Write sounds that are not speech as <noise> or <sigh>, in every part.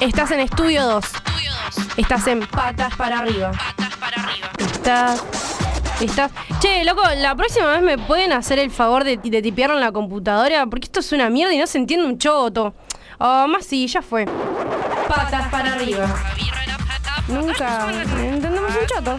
Estás en Estudio 2. Estás en Patas para arriba. Patas para arriba. Estás. Estás. Che, loco, la próxima vez me pueden hacer el favor de, de tipearlo en la computadora, porque esto es una mierda y no se entiende un choto. Oh, más sí, ya fue. Patas para arriba. Nunca entendemos un choto.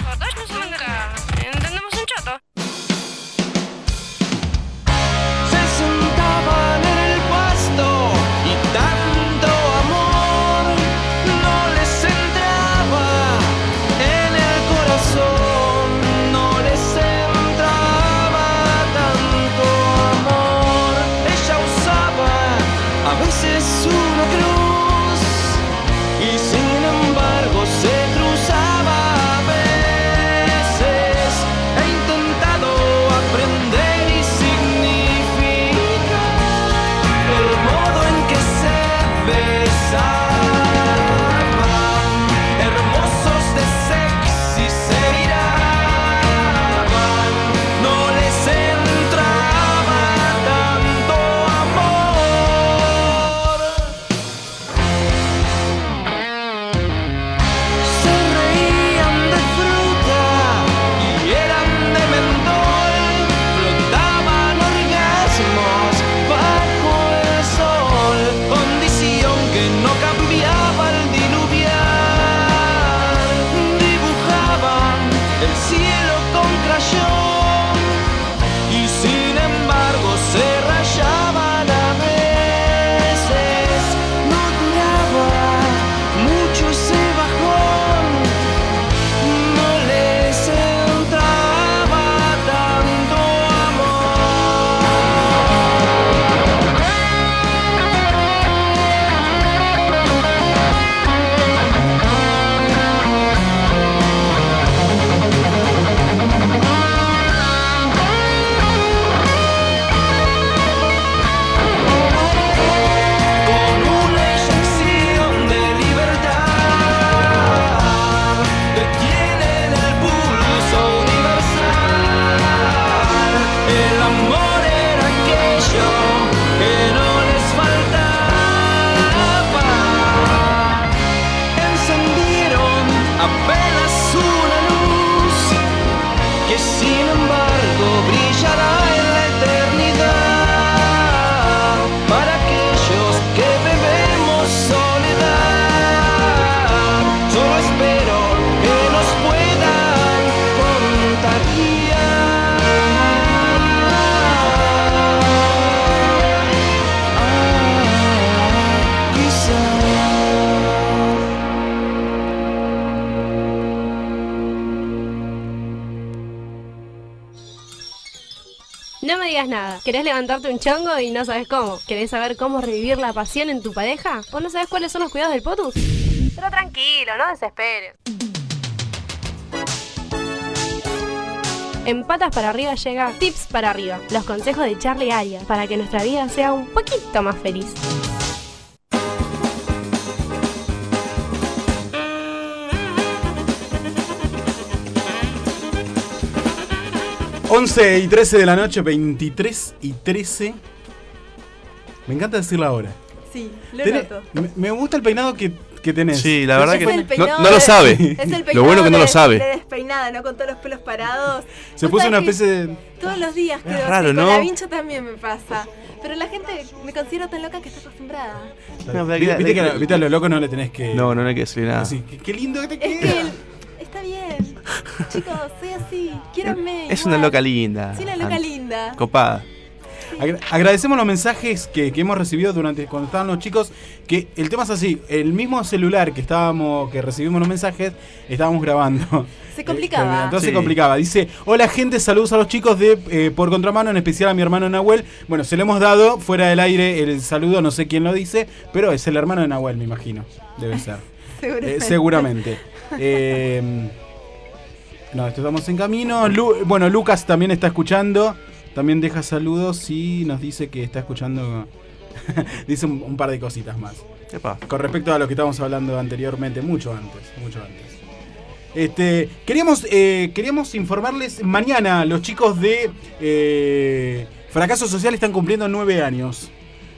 ¿Querés levantarte un chongo y no sabes cómo? ¿Querés saber cómo revivir la pasión en tu pareja? ¿O no sabes cuáles son los cuidados del potus? Pero tranquilo, no desesperes. En Patas para Arriba llega Tips para Arriba, los consejos de Charlie Arias para que nuestra vida sea un poquito más feliz. 11 y 13 de la noche, 23 y 13. Me encanta decir la hora. Sí, lo Tenés- noto. me, me gusta el peinado que, que tenés. Sí, la verdad Es que no, no lo sabe. Es el <laughs> peinado Lo bueno que no lo sabe. De despeinada, ¿no? Con todos los pelos parados. Se puso una especie de. Todos los días creo raro, así. ¿no? Con la vincha también me pasa. Pero la gente me considero tan loca que está acostumbrada. No, pero Viste, que- viste que a lo- viste a los locos no le tenés que. No, no hay que decir nada. Así, qué, qué lindo que te Es queda. que el-. <laughs> Chicos, soy así. Quiéranme. Es una loca linda. Soy una loca Ant- linda. Copada. Agra- agradecemos los mensajes que, que hemos recibido durante cuando estaban los chicos. Que el tema es así: el mismo celular que estábamos, que recibimos los mensajes, estábamos grabando. Se complicaba. Eh, entonces Sí. se complicaba. Dice: Hola, gente, saludos a los chicos de eh, Por Contramano, en especial a mi hermano Nahuel. Bueno, se le hemos dado fuera del aire el saludo, no sé quién lo dice, pero es el hermano de Nahuel, me imagino. Debe ser. <laughs> Seguramente. Eh, seguramente. Eh, <laughs> no, estamos en camino. Lu- bueno, Lucas también está escuchando. También deja saludos y nos dice que está escuchando. <laughs> dice un, un par de cositas más. Epa. Con respecto a lo que estábamos hablando anteriormente, mucho antes, mucho antes. Este, queríamos, eh, queríamos informarles, mañana los chicos de eh, Fracaso Social están cumpliendo nueve años.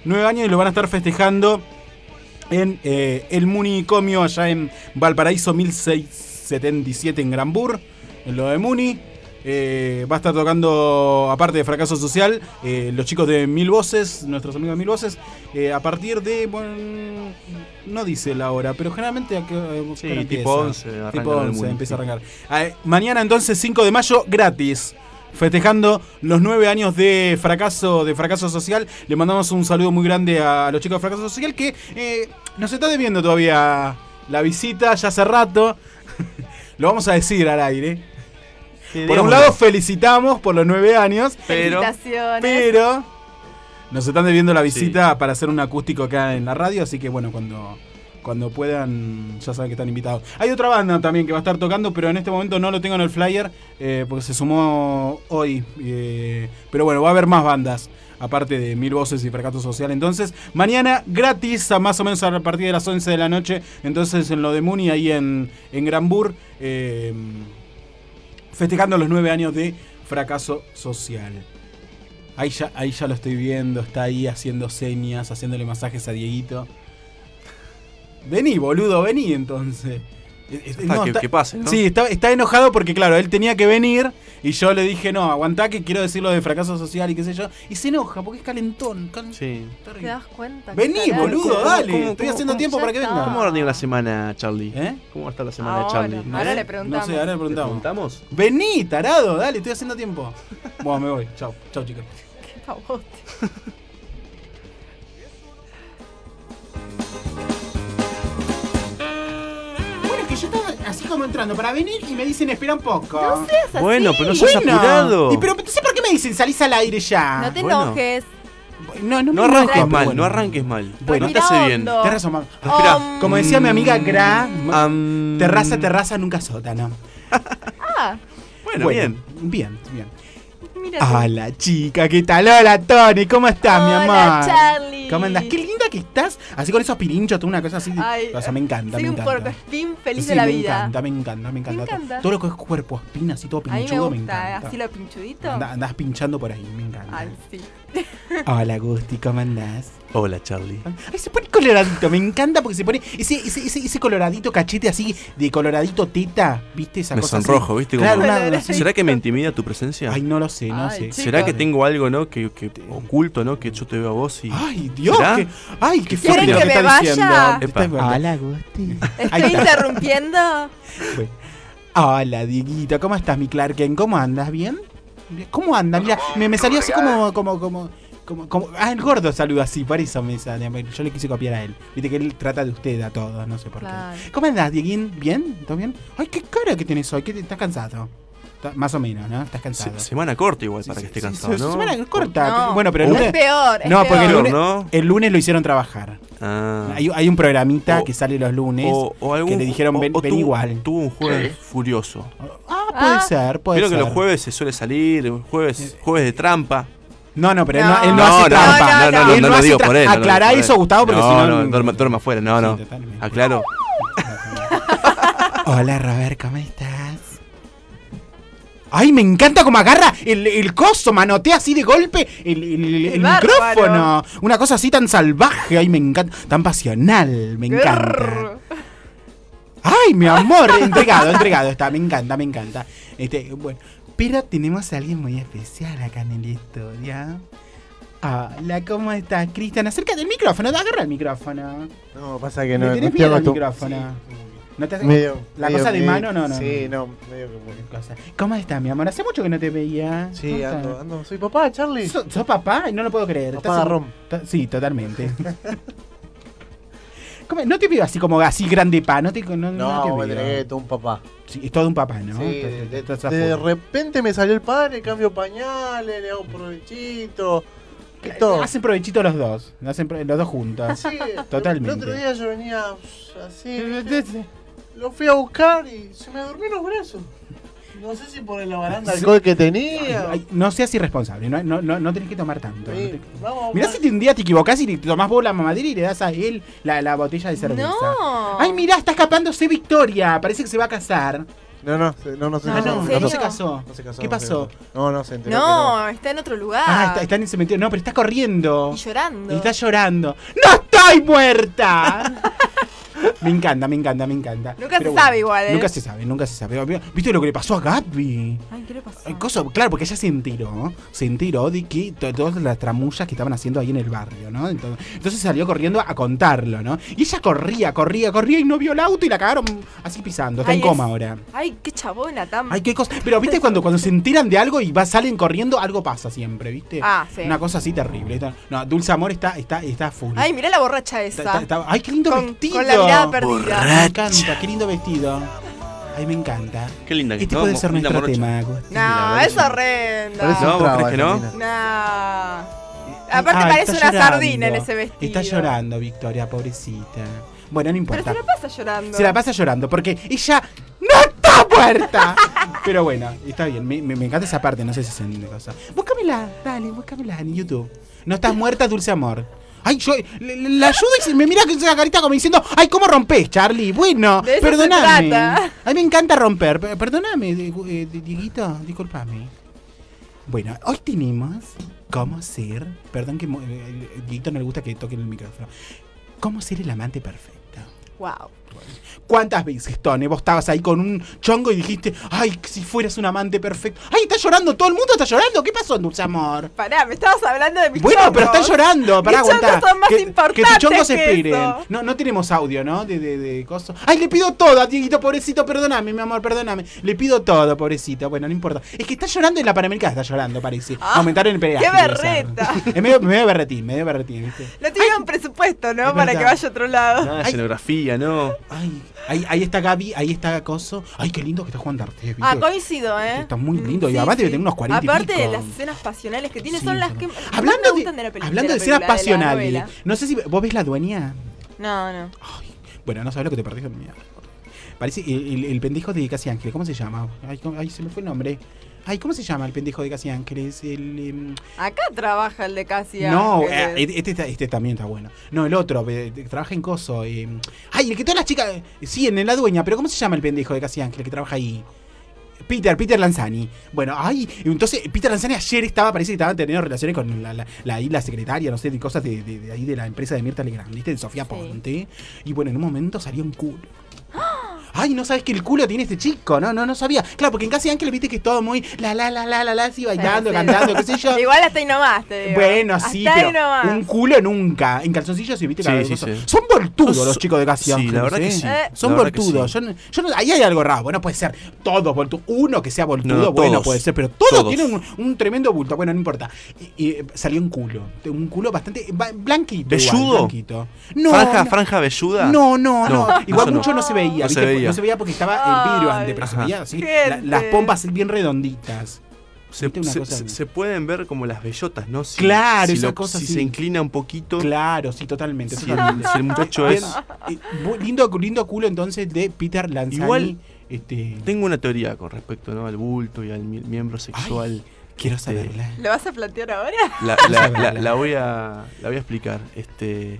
Nueve años y lo van a estar festejando en eh, el Municomio, allá en Valparaíso 1677 en Granbur, en lo de Muni. Eh, va a estar tocando, aparte de Fracaso Social, eh, los chicos de Mil Voces, nuestros amigos de Mil Voces, eh, a partir de, bueno, no dice la hora, pero generalmente a Sí, ¿qué hora tipo empieza? 11 arranca Tipo lo del 11 Muni, empieza a arrancar. Ah, mañana entonces 5 de mayo, gratis. Festejando los nueve años de fracaso, de fracaso social. Le mandamos un saludo muy grande a los chicos de fracaso social que nos está debiendo todavía la visita ya hace rato. <laughs> Lo vamos a decir al aire. Por un lado felicitamos por los nueve años, Pero- Felicitaciones. pero nos están debiendo la visita para hacer un acústico acá en la radio, así que bueno, cuando, cuando puedan, ya saben que están invitados. Hay otra banda también que va a estar tocando, pero en este momento no lo tengo en el flyer, eh, porque se sumó hoy. eh, pero bueno, va a haber más bandas. Aparte de Mil Voces y Fracaso Social. Entonces, mañana gratis, a más o menos a partir de las 11 de la noche. Entonces, en lo de Muni, ahí en, en Granbur. eh, festejando los nueve años de fracaso social. Ahí ya, ahí ya lo estoy viendo, está ahí haciendo señas, haciéndole masajes a Dieguito. Vení, boludo, vení entonces. Eh, eh, que- está- que pase, ¿no? Sí, está, está enojado porque, claro, él tenía que venir y yo le dije, no, aguantá que quiero decirlo de fracaso social y qué sé yo. Y se enoja porque es calentón. cal- Sí. está ¿Te das cuenta? Vení, boludo, ¿Cómo- dale. cómo- Estoy haciendo cómo- tiempo para que venga. ¿Cómo va a venir la semana, Charlie? ¿Eh? ¿Cómo va a estar la semana Ahora, de Charlie? ahora No le sé, preguntamos. No sé, ahora le ¿Le preguntamos. preguntamos? Vení, tarado, dale, estoy haciendo tiempo. Bueno, me voy. Chao, chao, chicos. <laughs> Qué pavote. <laughs> como entrando para venir y me dicen espera un poco. No seas así. Bueno, pero no seas Bueno, apurado. Y pero entonces ¿por qué me dicen salís al aire ya? No te Bueno. enojes. no, no, me No arranques mal, bueno. no arranques mal. Bueno. no te hace bien. Mamá. Respira. Um, Como decía mi amiga Gra, terraza, terraza, nunca sótano. <laughs> Ah, Bueno, bien. Bien, bien. mira. Hola, chica, ¿qué tal? Hola, Tony, ¿cómo estás, mi amor? Hola, Charlie. ¿Cómo andás? Qué linda que estás. Así con esos pirinchos, toda una cosa así. Ay, o sea, me encanta, Soy me un encanta. feliz Sí, de la me vida. encanta, me encanta, me encanta. Me encanta. Todo lo que es cuerpo espina, así todo A mí me pinchudo, me, gusta, encanta. así lo pinchudito. Andás pinchando por ahí, me encanta. Ay, sí. Hola, Gusti, ¿cómo andás? Hola, Charlie. Ay, se pone coloradito, me encanta porque se pone ese, ese, ese, ese coloradito cachete así de coloradito teta, ¿viste? Esa Me cosa así? sonrojo, ¿viste? Como- Claro, una- así. ¿Será que me intimida tu presencia? Ay, no lo sé, no Ay, sé. chico. ¿Será que tengo algo, no? Que, que oculto, ¿no? Que yo te veo a vos y. Ay, Dios, ¿Será? qué, ay, qué ¿Quieren fuerte lo que que me está vaya? Hola, Gusti. ¿Estoy interrumpiendo? Bueno. Hola, Dieguito, ¿cómo estás, mi Clarken? ¿Cómo andas? ¿Bien? ¿Cómo andas? Mira, me, me salió así como, como, como, como, como- Ah, el gordo saluda así, por eso me sale. Yo le quise copiar a él. Viste que él trata de usted a todos, no sé por Claro. qué. ¿Cómo andás, Dieguín? ¿Bien? ¿Todo bien? Ay, qué cara que tenés hoy. ¿Qué te- ¿Estás cansado? Más o menos, ¿no? Estás cansado. Se- semana corta igual para Sí, que esté sí, cansado, sí, ¿no? semana corta. No, Bueno, pero el es lunes... peor. Es No, porque el peor. lunes, ¿no? el lunes lo hicieron trabajar. Ah. Hay, hay un programita O- que sale los lunes O, o algún, que le dijeron o- ven, o ven igual. Tuvo un jueves furioso. Ah, puede Ah. ser, puede Creo que ser. los jueves se suele salir, jueves, jueves de trampa. No, no, pero él No. no, él no, No, hace no, trampa. no, no, no, Él no lo digo por él. no Aclará por él. eso, Gustavo, porque no, si no. no, duerma, duerma afuera, no, no. Aclaro. <laughs> Hola, Robert, ¿cómo estás? Ay, me encanta cómo agarra el, el coso, manotea así de golpe el, el- micrófono. Una cosa así tan salvaje, ay, me encanta. Tan pasional, me encanta. Ay, mi amor, entregado, entregado está, me encanta, me encanta. Este, bueno, pero tenemos a alguien muy especial acá en el estudio. Hola, ¿cómo estás, Cristian? Acércate del micrófono, agarra el micrófono. No, pasa que ¿Le no, no tenés miedo al micrófono? ¿No te hace- medio, la medio cosa de que- mano? No, no. Sí, no. medio que. Cosa. ¿Cómo estás, mi amor? Hace mucho que no te veía. Sí, ando, ando. Soy papá, Charlie. ¿Sos, sos papá? No lo puedo creer. Papá. Ta- Sí, totalmente. <laughs> ¿Cómo? No te veo así como así grande pa, no te, no, no No, te me veo. entregué todo un papá. Sí, es todo un papá, ¿no? Sí, de, de full. repente me salió el padre, cambio pañales, le hago provechito. todo. Hacen provechito los dos. Hacen los dos juntos. Sí, Totalmente. El otro día yo venía así, ¿viste? Lo fui a buscar y se me durmió los brazos. No sé si por la baranda alcohol que tenía. Ay, no seas irresponsable, no, no, no, no tenés que tomar tanto. no Sí, vamos, Mirá vamos. si te- un día te equivocás y te tomás vos la mamadera y le das a él la, la botella de cerveza. No. Ay, mirá, está escapándose Victoria. Parece que se va a casar. No, no, no, no se No, Ah, casó. no, ¿en no, serio? se casó. No se casó, ¿Qué pasó? No, no, se enteró No, está en otro lugar. Ah, está, está en ese cementerio. No, pero está corriendo. Y llorando. Y está llorando. ¡No estoy muerta! <laughs> Me encanta, me encanta, me encanta. Nunca Pero se sabe igual, ¿eh? Nunca se sabe, nunca se sabe. ¿Viste lo que le pasó a Gaby? Ay, ¿qué le pasó? Ay, cosa- claro, porque ella se enteró, se enteró de que to- todas las tramullas que estaban haciendo ahí en el barrio, ¿no? Entonces, entonces salió corriendo a contarlo, ¿no? Y ella corría, corría, corría y no vio el auto y la cagaron así pisando. Está Ay, en coma es- ahora. Ay, qué chabona tan. Ay, qué cosa. Pero viste cuando, cuando se enteran de algo y va, salen corriendo, algo pasa siempre, ¿viste? Ah, sí. Una cosa así terrible. No, Dulce Amor está, está, está full. Ay, mirá la borracha esa. está- está- ay, qué lindo con, vestido. con la mirada perdida. Me encanta, qué lindo vestido. Ay, me encanta. Qué linda que Este puede ser nuestro morocha. tema, Agustín. No, es horrenda. Parece No, un ¿vos traba, crees que no? No. Aparte Ay, parece está una sardina en ese vestido. Está llorando, Victoria, pobrecita. Bueno, no Pero importa. se la pasa llorando. Se la pasa llorando porque ella no está muerta. <laughs> Pero bueno, está bien. Me, me- me encanta esa parte, no sé si es en cosa. Búscamela, dale, búscamela en YouTube. No estás muerta, dulce amor. Ay, yo le- la ayudo y se me mira con esa carita como diciendo, ay, ¿cómo rompés, Charlie? Bueno, De eso se perdoname. trata. A mí me encanta romper. Per- Perdóname, eh, di- Dieguito, discúlpame. Bueno, hoy tenemos cómo ser. Perdón que eh, eh, Dieguito no le gusta que toque el micrófono. ¿Cómo ser el amante perfecto? Wow. ¿Cuántas veces, Tone, vos estabas ahí con un chongo y dijiste, ay, si fueras un amante perfecto? ¡Ay, está llorando! ¡Todo el mundo está llorando! ¿Qué pasó, dulce amor? Pará, me estabas hablando de mis Bueno, pero está llorando, chongos aguantar. son más que, que importantes tus chongos que esperen. eso. No, no tenemos audio, ¿no? De, de, de coso. Ay, le pido todo, Dieguito, pobrecito, perdóname, mi amor, perdóname. Le pido todo, pobrecito. Bueno, no importa. Es que está llorando en la Panamericana, está llorando, parece. Ah, Aumentaron el peaje. qué berreta. <laughs> Es medio, medio berretín, medio berretín, ¿viste? No tuvieron presupuesto, ¿no? Para que vaya a otro lado. Ay. escenografía, ¿no? Ay, ahí, ahí está Gaby, ahí está Coso. Ay, qué lindo que está Juan D'Artes. Ah, coincido, ¿eh? Está muy lindo, y además debe tener unos 40 y Aparte pico. de las escenas pasionales que tiene, Sí, son las que más Hablando me de, gustan de la película. hablando de escenas pasionales, no sé si vos ves la dueña. No, no. Bueno, no sabes lo que te perdiste. Parece el, el- el pendejo de Casi Ángeles, ¿cómo se llama? Ay, ¿cómo- ay, se me fue el nombre. Ay, ¿cómo se llama el pendejo de Casi Ángeles? El, em, Acá trabaja el de casi no, Ángeles. eh, este, está- este también está bueno. No, el otro, eh, trabaja en Coso. em, ay, el que todas las chicas. Sí, en la dueña, pero ¿cómo se llama el pendejo de Casi Ángeles que trabaja ahí? Peter, Peter Lanzani. Bueno, ay, entonces Peter Lanzani ayer estaba, parece que estaban teniendo relaciones con la, la, la, ahí la secretaria, no sé, de cosas de, de- de ahí de la empresa de Mirta Legrand, ¿viste? De Sofía Ponte. Y bueno, en un momento salió un culo. Ay, no sabes que el culo tiene este chico, no, no, no sabía. Claro, porque en Casi Ángeles viste que es todo muy la la la la la la, así bailando, Sí, sí. cantando, qué sé yo. <laughs> Igual hasta ahí nomás, te digo. Bueno, Hasta sí, ahí pero nomás. un culo nunca. En calzoncillos sí, viste Sí, sí, sí. Son voltudos los chicos de Casi sí, Ángeles, la verdad que ¿eh? sí. Eh. Son que voltudos. sí. Yo, yo no- ahí hay algo raro. Bueno, puede ser todos voltudos. Uno que sea voltudo, No, bueno, todos. puede ser, pero todos, Todos. tienen un, un tremendo bulto. Bueno, no importa. Y, y, salió un culo. Un culo bastante ba- blanquito. blanquito. No, ¿Franja, no. franja velluda? No, no, no. No, Igual mucho no. se veía. No se ¿viste? Veía. No se veía porque estaba el vidrio antes, pero se Ajá. veía así. Gente. la- las pompas bien redonditas. Se, ¿Viste una se- cosa se- así? se pueden ver como las bellotas, ¿no? Si, Claro, si esa lo- cosa Si se inclina un poquito. Claro, sí, totalmente. Si totalmente. el, si el muchacho Bien, es. eh, bu- lindo, lindo culo entonces de Peter Lanzani. Igual, este, Tengo una teoría con respecto ¿no? al bulto y al mi- miembro sexual. quiero este, saberla. ¿Lo vas a plantear ahora? La- la voy a, la voy a explicar. Este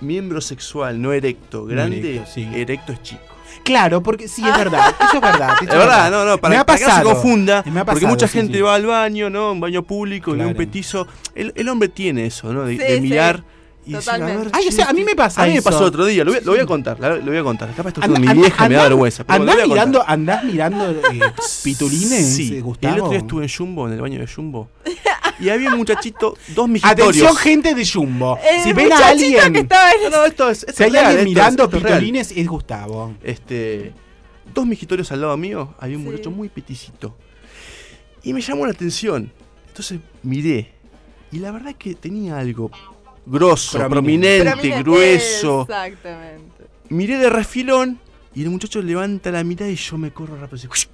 miembro sexual no erecto, grande, erecto, sí. erecto es chico. Claro, porque sí, es verdad. Eso es verdad. <laughs> eso Es verdad, no, no, para, Me ha para que no se pasado. confunda, Me ha porque pasado, mucha sí, gente sí. va al baño, ¿no? Un baño público, y ve un Claro. petizo. El, el hombre tiene eso, ¿no? De, Sí, de sí. mirar y decir, a Totalmente. ver, Ay, o sea, a mí me pasa A mí me eso. pasó otro día, lo voy, lo voy a contar, lo voy a contar. Capaz esto mi vieja, me da vergüenza. pero Andás mirando, andás mirando eh, <laughs> pitulines, Sí, eh, Gustavo. el otro día estuve en Jumbo, en el baño de Jumbo. <laughs> Y había un muchachito, dos mijitorios. Atención, gente de Jumbo. El si ven a alguien, que estaba en No, no, esto es, esto si es hay real, alguien esto es- mirando es real. pitulines, es Gustavo. Este, dos mijitorios al lado mío, había un Sí. muchacho muy peticito. Y me llamó la atención. Entonces miré. Y la verdad que tenía algo grosso, Prominente. prominente, Prominente, grueso. Exactamente. Miré de refilón y el muchacho levanta la mirada y yo me corro rápido. así,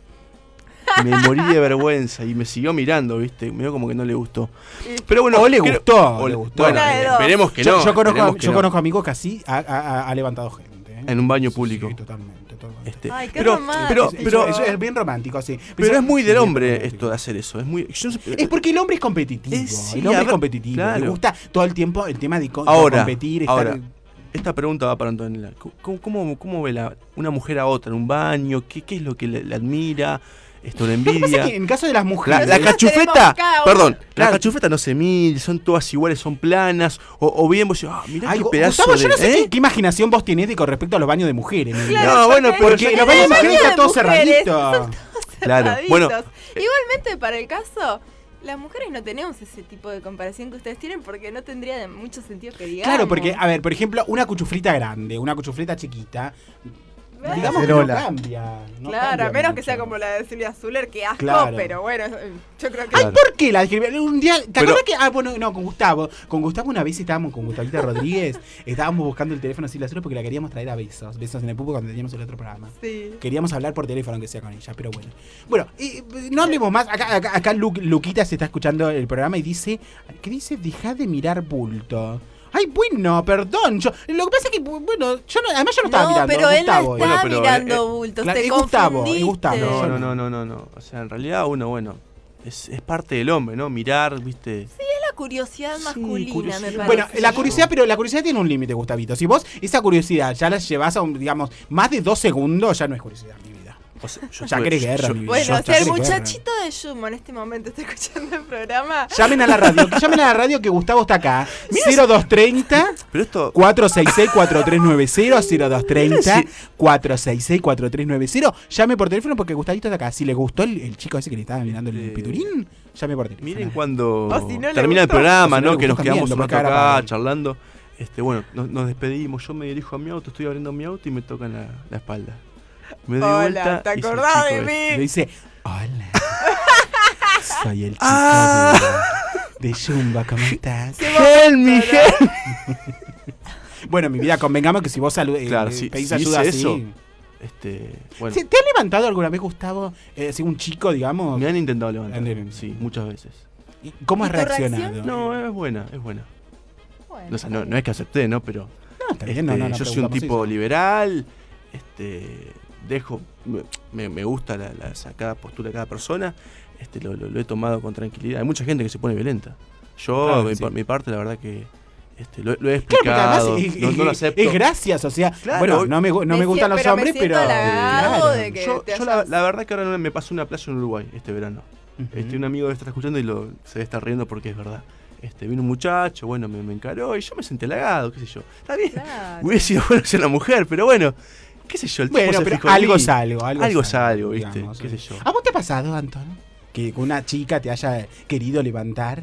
Me morí de vergüenza y me siguió mirando, ¿viste? Me dio como que no le gustó. Pero bueno, O le creo- gustó, o le gustó. Bueno, esperemos que yo, no. yo conozco, yo no. conozco amigos que así ha, ha- ha levantado gente. ¿eh? En un baño público. Sí, totalmente, totalmente. Este, Ay, qué pero, romántico. pero, Eso- pero, eso es bien romántico, sí. pero es muy del hombre esto de hacer eso. Es muy. yo Es porque el hombre es competitivo. Eh, sí, el hombre es competitivo. Le gusta todo el tiempo el tema de, co- de Ahora, competir. Estar, ahora. Esta pregunta va para Antonella. ¿Cómo, cómo, cómo ve la, una mujer a otra en un baño? ¿Qué, qué es lo que le, le admira? Esto, una envidia. <laughs> que en caso de las La, mujeres. la Nosotros cachufeta, perdón, la Claro. cachufeta no se mide, son todas iguales, son planas. O, o bien vos decís, ah, mirá Ay, qué Gu- pedazo Gustavo, de. yo no sé ¿eh? qué, qué imaginación vos tenés de con respecto a los baños de mujeres. Claro, No, bueno, porque- los baños de mujeres están todos cerraditos. Claro, bueno. Igualmente, para el caso, las mujeres no tenemos ese tipo de comparación que ustedes tienen porque no tendría mucho sentido que digamos. Claro, porque, a ver, por ejemplo, una cuchuflita grande, una cuchuflita chiquita, digamos que no cambia. no claro, cambia a menos que sea como la de Silvia Zuller, que asco, Claro. pero bueno, eh, yo creo que... Ay. ¿por qué la? Un día, ¿te Pero- acuerdas que? Ah, bueno, no, con Gustavo. Con Gustavo una vez estábamos con Gustavita Rodríguez, <laughs> estábamos buscando el teléfono así la porque la queríamos traer a besos, besos en el pupo cuando teníamos el otro programa. Sí. Queríamos hablar por teléfono, aunque sea con ella, pero bueno. Bueno, eh, no hablemos más. Acá, acá, acá Lu- Luquita se está escuchando el programa y dice, ¿qué dice? Deja de mirar bulto. Ay, bueno, perdón. Yo, lo que pasa es que, bueno, yo no, además yo no estaba No, mirando. pero él no está Bueno, pero, mirando eh, bultos, claro, te es Gustavo, es. Gustavo. No, no, no, no, no, no. O sea, en realidad uno, bueno, es, es parte del hombre, ¿no? Mirar, viste. Es la curiosidad masculina, curiosidad. me parece. Bueno, la curiosidad, pero la curiosidad tiene un límite, Gustavito. Si vos esa curiosidad ya la llevas a un, digamos, más de dos segundos, ya no es curiosidad, mi vida. O sea, yo tuve- guerra, yo- mi vida. Bueno, Yo si el creo que- muchachito de Yumo en este momento está escuchando el programa, Llamen a la radio, <laughs> llamen a la radio que Gustavo está acá. 0230 Pero esto. 466-4390, 0230 466-4390. Llame por teléfono porque Gustavito está acá. Si le gustó el, el chico ese que le estaba mirando el Sí. piturín, llame por teléfono. Miren cuando O si no le termina el programa, O si no Que nos quedamos un rato acá charlando. Este, bueno, nos, nos despedimos. Yo me dirijo a mi auto, estoy abriendo mi auto y me tocan la, la espalda. Me doy Hola, vuelta. ¿te acordás de este. Mí? dice, hola. <laughs> Soy el chico Ah. de, de Jumba, ¿cómo estás? Me, help. <laughs> Bueno, mi vida, convengamos que si vos salu- eh, Claro, eh, si- pedís si ayuda así... eso, Este, bueno, ¿Se- ¿Te han levantado alguna vez, Gustavo? Eh, así un chico, digamos. me han intentado levantar. Sí, muchas veces. ¿Y ¿Cómo has ¿Y tu reaccionado? reacción? No, es buena, es buena. bueno, No, o sea, no, no es que acepté, ¿no? Pero No, está bien, este, no, no, no yo soy un tipo eso. liberal. Este, dejo, me, me gusta la, cada postura de cada persona. Este, lo, lo- lo he tomado con tranquilidad. Hay mucha gente que se pone violenta. Yo, Claro, mi, sí. por mi parte, la verdad que este, lo, lo he Claro, porque además explicado. es, no, no lo acepto. es gracias, o sea, Claro. bueno, no me, no me Me gustan los hombres, pero... claro. de que- yo, la, hayas- la verdad que ahora me pasó una playa en Uruguay este verano. Este, un amigo está escuchando y lo, se está riendo porque es verdad. Este, vino un muchacho, bueno, me, me encaró y yo me sentí halagado, qué sé yo. Está bien. Claro. Hubiera sido bueno ser la mujer, pero bueno, qué sé yo, el Bueno, pero algo es algo, algo, Algo es es algo, ¿viste? digamos, qué sí. sé yo. ¿A vos te ha pasado, Anton? Que una chica te haya querido levantar.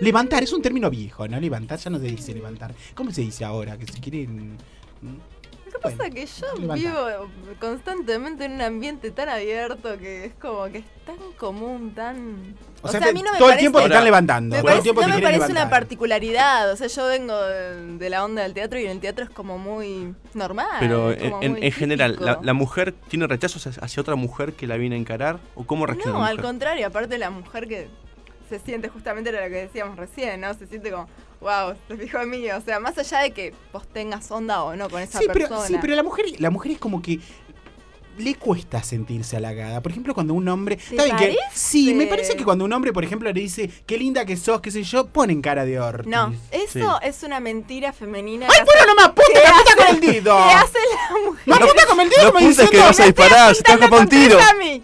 Levantar es un término viejo, ¿no? Levantar ya no se dice levantar. ¿Cómo se dice ahora? Que si quieren. Que pasa que yo levanta. vivo constantemente en un ambiente tan abierto que es como que es tan común, tan... O sea, a te- mí no me todo el tiempo te están levantando. me parece- no me parece una particularidad, o sea, yo vengo de, de la onda del teatro y en el teatro es como muy normal. Pero en, como en- muy en general, la, mujer tiene rechazos hacia- otra mujer que la viene a encarar? ¿O cómo reacciona No, la al contrario, aparte la mujer que se siente justamente era lo que decíamos recién, ¿no? Se siente como, wow, se fijó en mí. O sea, más allá de que vos tengas onda o no con esa Sí pero, persona. sí, pero la mujer, la mujer es como que le cuesta sentirse halagada. Por ejemplo, cuando un hombre. ¿Te ¿Está bien que- parece? sí, me parece que cuando un hombre, por ejemplo, le dice qué linda que sos, qué sé yo, ponen cara de Ortiz. No, eso Sí. es una mentira femenina. ¡Ay, bueno, no me apunte! ¿Qué ¡Me apunta con el dedo! <laughs> ¿Qué hace la mujer? ¡Me apunta con el dedo No como apuntes que vas a disparar, se te escapa un tiro. contra mí.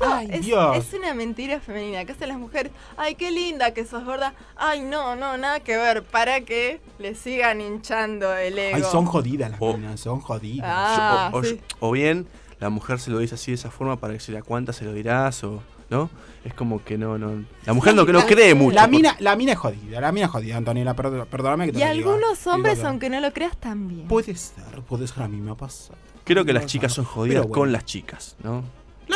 Esto Ay, es, Dios. es una mentira femenina. ¿Qué hacen las mujeres? Ay, qué linda que sos gorda. Ay, no, no, nada que ver. Para que le sigan hinchando el ego. Ay, son jodidas las minas, son jodidas. Ah, o, o- sí. o bien la mujer se lo dice así de esa forma para que se la cuanta, se lo dirás o no. Es como que no, no. La mujer no, que no cree mucho. La por- mina, la mina es jodida, la mina es jodida, Antonella, perdó- perdóname que te Y lo diga. algunos hombres, Digo, aunque no lo creas, también. Puede ser, puede ser, a mí me ha pasado. Creo que las chicas son jodidas bueno. con las chicas, ¿no?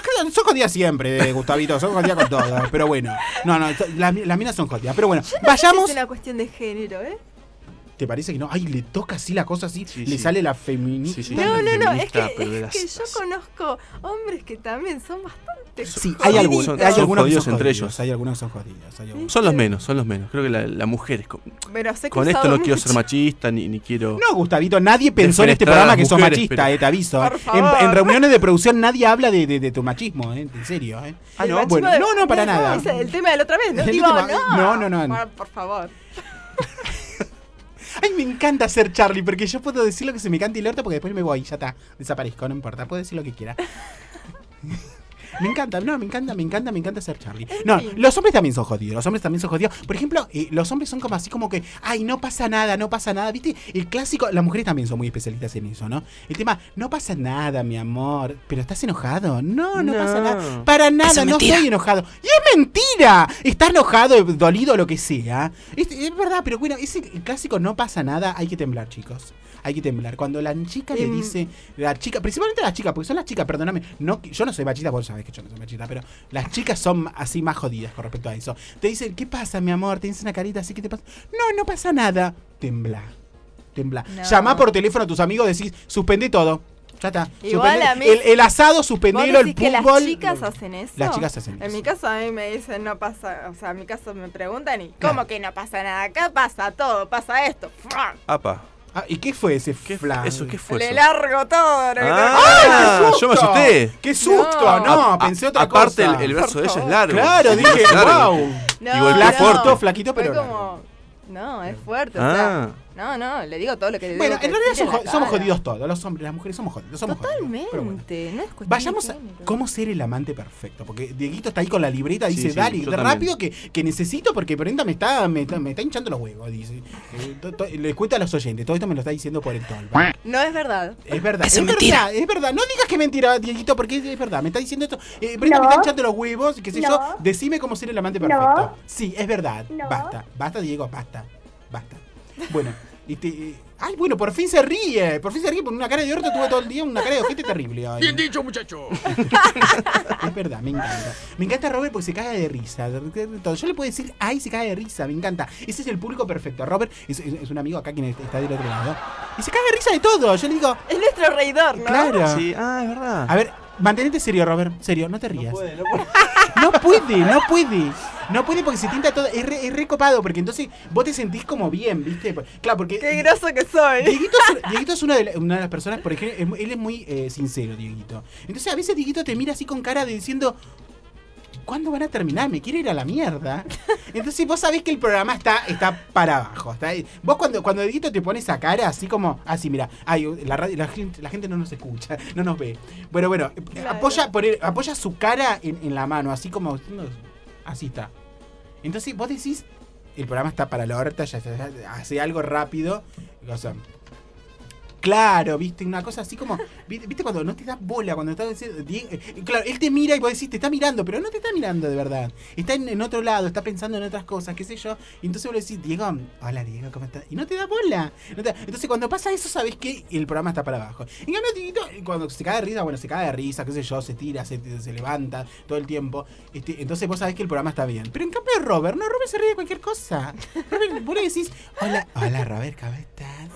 Que son jodidas siempre, eh, Gustavito, son jodidas con todo, pero bueno. No, no, las, las minas son jodidas, pero bueno. Vayamos. Es una cuestión de género, ¿eh? ¿Te parece que no? Ay, le toca así la cosa así, Sí, le sí. sale la feminista. Sí, sí. No, no, no, es que, feminista, pero de es las- que yo conozco hombres que también son bastante. Sí, hay, algún- son- hay son algunos que jodidos son entre jodidos, ellos. Hay algunos que son jodidos. hay algunos- Son los menos, son los menos. Creo que la, la mujer es. Con he esto no quiero <laughs> ser machista ni, ni quiero. No, Gustavito, nadie pensó en este programa que sos machista, pero- eh, te aviso. Por eh. En, reuniones de producción nadie habla de, de- de tu machismo, eh, en serio. Eh. Ah, no, bueno, de- no, no, para nada. el tema de la otra vez, ¿no? No. no, no, no. Por, por favor. <laughs> Ay, me encanta ser Charlie, porque yo puedo decir lo que se me cante el orto porque después me voy, ya está, desaparezco, no importa, puedo decir lo que quiera. <laughs> Me encanta, no, me encanta, me encanta, me encanta ser Charlie. No, los hombres también son jodidos, los hombres también son jodidos. Por ejemplo, eh, los hombres son como así como que, ay, no pasa nada, no pasa nada, ¿viste? El clásico, las mujeres también son muy especialistas en eso, ¿no? El tema, no pasa nada, mi amor, pero ¿estás enojado? No, no, No. pasa nada. Para nada, no estoy enojado. Y es mentira. Estás enojado, dolido, lo que sea. Es, es verdad, pero bueno, ese clásico no pasa nada, hay que temblar, chicos. Hay que temblar. Cuando la chica le Em. dice, la chica, principalmente las chicas, porque son las chicas, perdóname, no, yo no soy machista, vos sabés que yo no soy machista, pero las chicas son así más jodidas con respecto a eso. Te dicen, ¿qué pasa, mi amor? Te dicen una carita así, ¿qué te pasa? No, no pasa nada. Tembla. Tembla. No. Llama por teléfono a tus amigos, decís, suspendé todo. Ya está. Igual a mí- el, el asado, ¿Vos suspendelo, el que fútbol. las chicas hacen eso? Las chicas hacen En eso. mi caso a mí me dicen no pasa, o sea, en mi caso me preguntan y Claro. ¿cómo que no pasa nada? Acá pasa todo, pasa esto. Apa. Ah, ¿Y qué fue ese ¿Qué flan? ¿Eso qué fue Le eso? largo todo. no Ah, ¡Qué yo me susto! asusté. ¡Qué susto! No, pensé otra aparte cosa. el, el verso de ella es largo. Claro, dije, largo. wow. No, Y golpeó no. Flaquito, flaquito, pero Fue largo. como... No, es fuerte, o Ah. sea... No, no, le digo todo lo que le Bueno, digo. en realidad somos jodidos todos, los hombres, las mujeres somos jodidos. Somos jodidos, pero bueno. Totalmente, no es cuestión Vayamos de a cómo ser el amante perfecto. Porque Dieguito está ahí con la libreta, dice, sí, dale, yo rápido que, que necesito porque Brenda me está, me, está- me está hinchando los huevos, dice. Eh, to- to- le cuenta a los oyentes, todo esto me lo está diciendo por el tolva. No es verdad. Es verdad, es es mentira. verdad, es verdad. No digas que mentira, Dieguito, porque es, es verdad. Me está diciendo esto. Eh, Brenda me está hinchando los huevos, qué sé yo. No. Decime cómo ser el amante No. perfecto. Sí, es verdad. No. Basta, basta, Diego, basta. Basta. Bueno, este. eh, Ay, bueno, por fin se ríe. Por fin se ríe con una cara de orto. Tuve todo el día una cara de ojete terrible. Bien dicho, muchacho. Es verdad, me encanta. Me encanta Robert porque se cae de risa. Todo. Yo le puedo decir, ay, se cae de risa, me encanta. Ese es el público perfecto. Robert es, es- es un amigo acá quien está del otro lado. Y se cae de risa de todo. Yo le digo, Es nuestro reidor, ¿no? claro. Sí, ah, es verdad. A ver, mantenete serio, Robert. Serio, no te rías. <laughs> No puede, no puede. No puede, no puede. No puede porque se tinta todo. Es re, es re copado porque entonces vos te sentís como bien, ¿viste? Claro, porque. Qué groso que soy. Dieguito es, <laughs> Dieguito es una, de la- una de las personas, por ejemplo, él es muy eh, sincero, Dieguito. Entonces a veces Dieguito te mira así con cara de diciendo, ¿cuándo van a terminar? Me quiero ir a la mierda. <laughs> Entonces vos sabés que el programa está, está para abajo. Está. Vos cuando, cuando Dieguito te pone esa cara así como, así mira, ay, la, radio- la, gente, la gente no nos escucha, no nos ve. Bueno, bueno, eh, Claro. apoya, poner- apoya su cara en, en la mano, así como, así está. Entonces vos decís, el programa está para la horta, ya, ya- ya, hace algo rápido. O sea, claro, viste, una cosa así como, viste, cuando no te das bola, cuando estás eh, claro, él te mira y vos decís, te está mirando, pero no te está mirando de verdad. Está en, otro lado, está pensando en otras cosas, qué sé yo. Y entonces vos decís, Diego, hola Diego, ¿cómo estás? Y no te da bola. No Entonces cuando pasa eso, sabes que el programa está para abajo. Cambio, Dieguito, cuando se cae de risa, bueno, se cae de risa, qué sé yo, se tira, se, levanta todo el tiempo. Este, entonces vos sabés que el programa está bien. Pero en cambio Robert, no, Robert se ríe de cualquier cosa. Robert, vos le decís, hola, hola Robert, ¿cómo estás?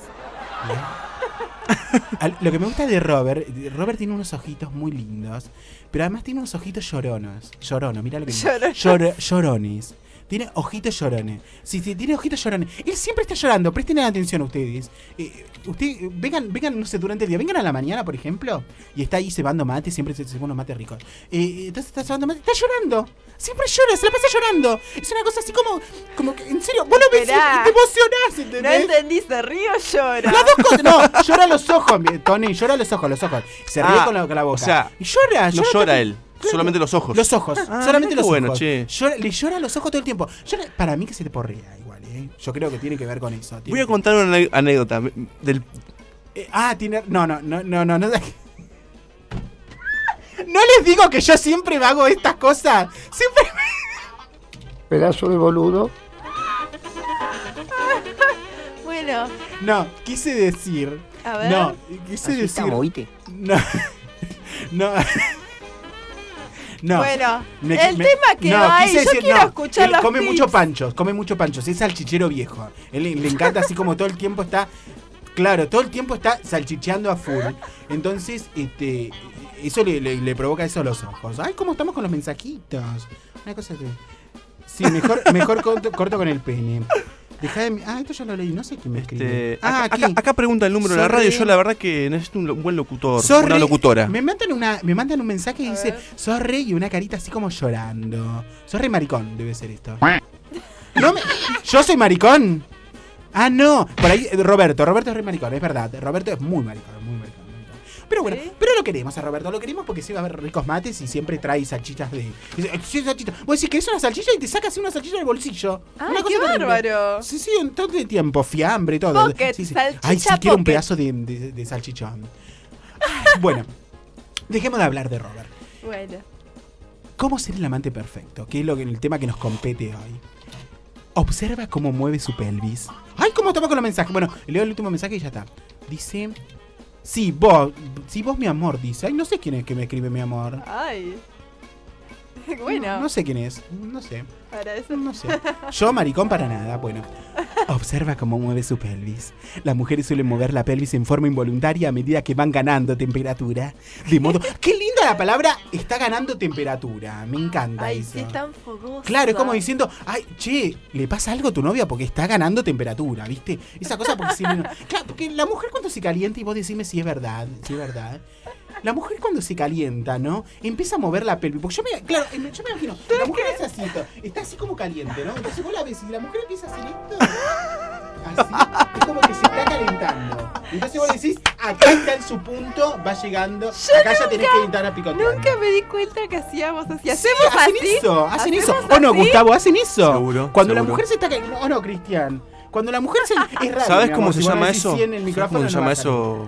Bien. <laughs> Al- Lo que me gusta de Robert, Robert tiene unos ojitos muy lindos, pero además tiene unos ojitos lloronos. Lloronos, mira lo que Lloronos. Llor- llorones. Tiene ojitos llorones. Sí, sí, tiene ojitos llorones. Él siempre está llorando. Presten atención ustedes. Eh, usted, eh, vengan, vengan, no sé, durante el día. Vengan a la mañana, por ejemplo. Y está ahí cebando mate. Siempre se ceban unos mates ricos. Eh, entonces está cebando mate. Está llorando. Siempre llora, se la pasa llorando. Es una cosa así como. Como que, en serio, vos lo ves y te emocionás, No ¿entendés? entendí, ¿se ríe o llora? Las dos cosas. No, llora los ojos, Tony. Llora los ojos, los ojos. Se ríe Ah, con, la, con la boca. o sea, y llora, No llora. llora todo- él, Claro. solamente los ojos. Los ojos, Ah, solamente los bueno, ojos. che. Llora- le llora los ojos todo el tiempo. Llora- para mí que se te porrea igual, ¿eh? Yo creo que tiene que ver con eso. tiene Voy a contar una anécdota del Eh, ah, tiene. No, no, no, no, no. No, No <laughs> les digo que yo siempre hago estas cosas. Siempre. <laughs> Pedazo de boludo. <laughs> Bueno, No, quise decir. a ver. No, quise Así decir. No. No. No. Bueno, Me- el me- tema quedó no, Yo decir, quiero no, escuchar él los come tips. mucho panchos, come mucho panchos, es salchichero viejo. Él le, le encanta así como todo el tiempo está, claro, todo el tiempo está salchicheando a full. Entonces, este, eso le, le- le provoca eso a los ojos. Ay, cómo estamos con los mensajitos. Una cosa que, sí, mejor, mejor corto, corto con el pene. Deja de, ah, esto ya lo leí, no sé quién me escribe. Este, ah, acá, acá- acá pregunta el número de la Sorry. radio. Yo la verdad que necesito un, buen locutor. Sorry. Una locutora. Me mandan, una, me mandan un mensaje y A dice, rey y una carita así como llorando. Sos rey maricón, debe ser esto. <laughs> No me- ¿Yo soy maricón? Ah, no. Por ahí, Roberto. Roberto es rey maricón, es verdad. Roberto es muy maricón, muy maricón. muy maricón. Pero bueno, ¿Sí? pero lo queremos a Roberto, lo queremos porque se va a ver ricos mates y siempre trae salchichas de. dice, "Eh, sí, salchicha. Vos decís que es una salchicha y te sacas una salchicha del bolsillo. ¡Ay, una qué terrible. bárbaro! Sí, sí, un todo de tiempo, fiambre y todo. Pocket, sí, sí. Ay, sí, quiero un pedazo de, de, de salchichón. bueno, dejemos de hablar de Robert. Bueno. ¿Cómo ser el amante perfecto? Que es lo que, el tema que nos compete hoy. Observa cómo mueve su pelvis. Ay, cómo estamos con los mensajes. Bueno, leo el último mensaje y ya está. Dice. Sí, vos. Sí, vos, mi amor, dice. Ay, no sé quién es que me escribe mi amor. Ay. <laughs> Bueno, No, no sé quién es. No sé. para eso. No sé. Yo, maricón, para nada. Bueno. Observa cómo mueve su pelvis. Las mujeres suelen mover la pelvis en forma involuntaria a medida que van ganando temperatura. De modo. <laughs> ¡Qué linda la palabra! Está ganando temperatura. Me encanta Ay, eso. sí, es tan fogosa. Claro, es como diciendo, ay, che, le pasa algo a tu novia porque está ganando temperatura, ¿viste? Esa cosa porque si <laughs> no- Claro, porque la mujer cuando se calienta, y vos decime si es verdad, si es verdad. La mujer cuando se calienta, ¿no? Empieza a mover la pelvis. Porque yo me, claro, em- yo me imagino, la mujer es así, to- está así como caliente, ¿no? Entonces vos la ves y la mujer empieza a hacer esto. Así, es como que se está calentando. Entonces vos decís, acá está en su punto, va llegando, acá ya tenés que entrar a picotear. Nunca me di cuenta que hacíamos así. Sí, ¿Hacemos hacen así? eso, hacen eso. ¿Hacemos ¿O no, así? Gustavo? ¿Hacen eso? Seguro, Cuando la mujer se está cayendo. ¿O no, Cristian? Cuando la mujer se. Es raro. ¿Sabes cómo se llama eso? sí ¿Sabes ¿Cómo se no llama eso,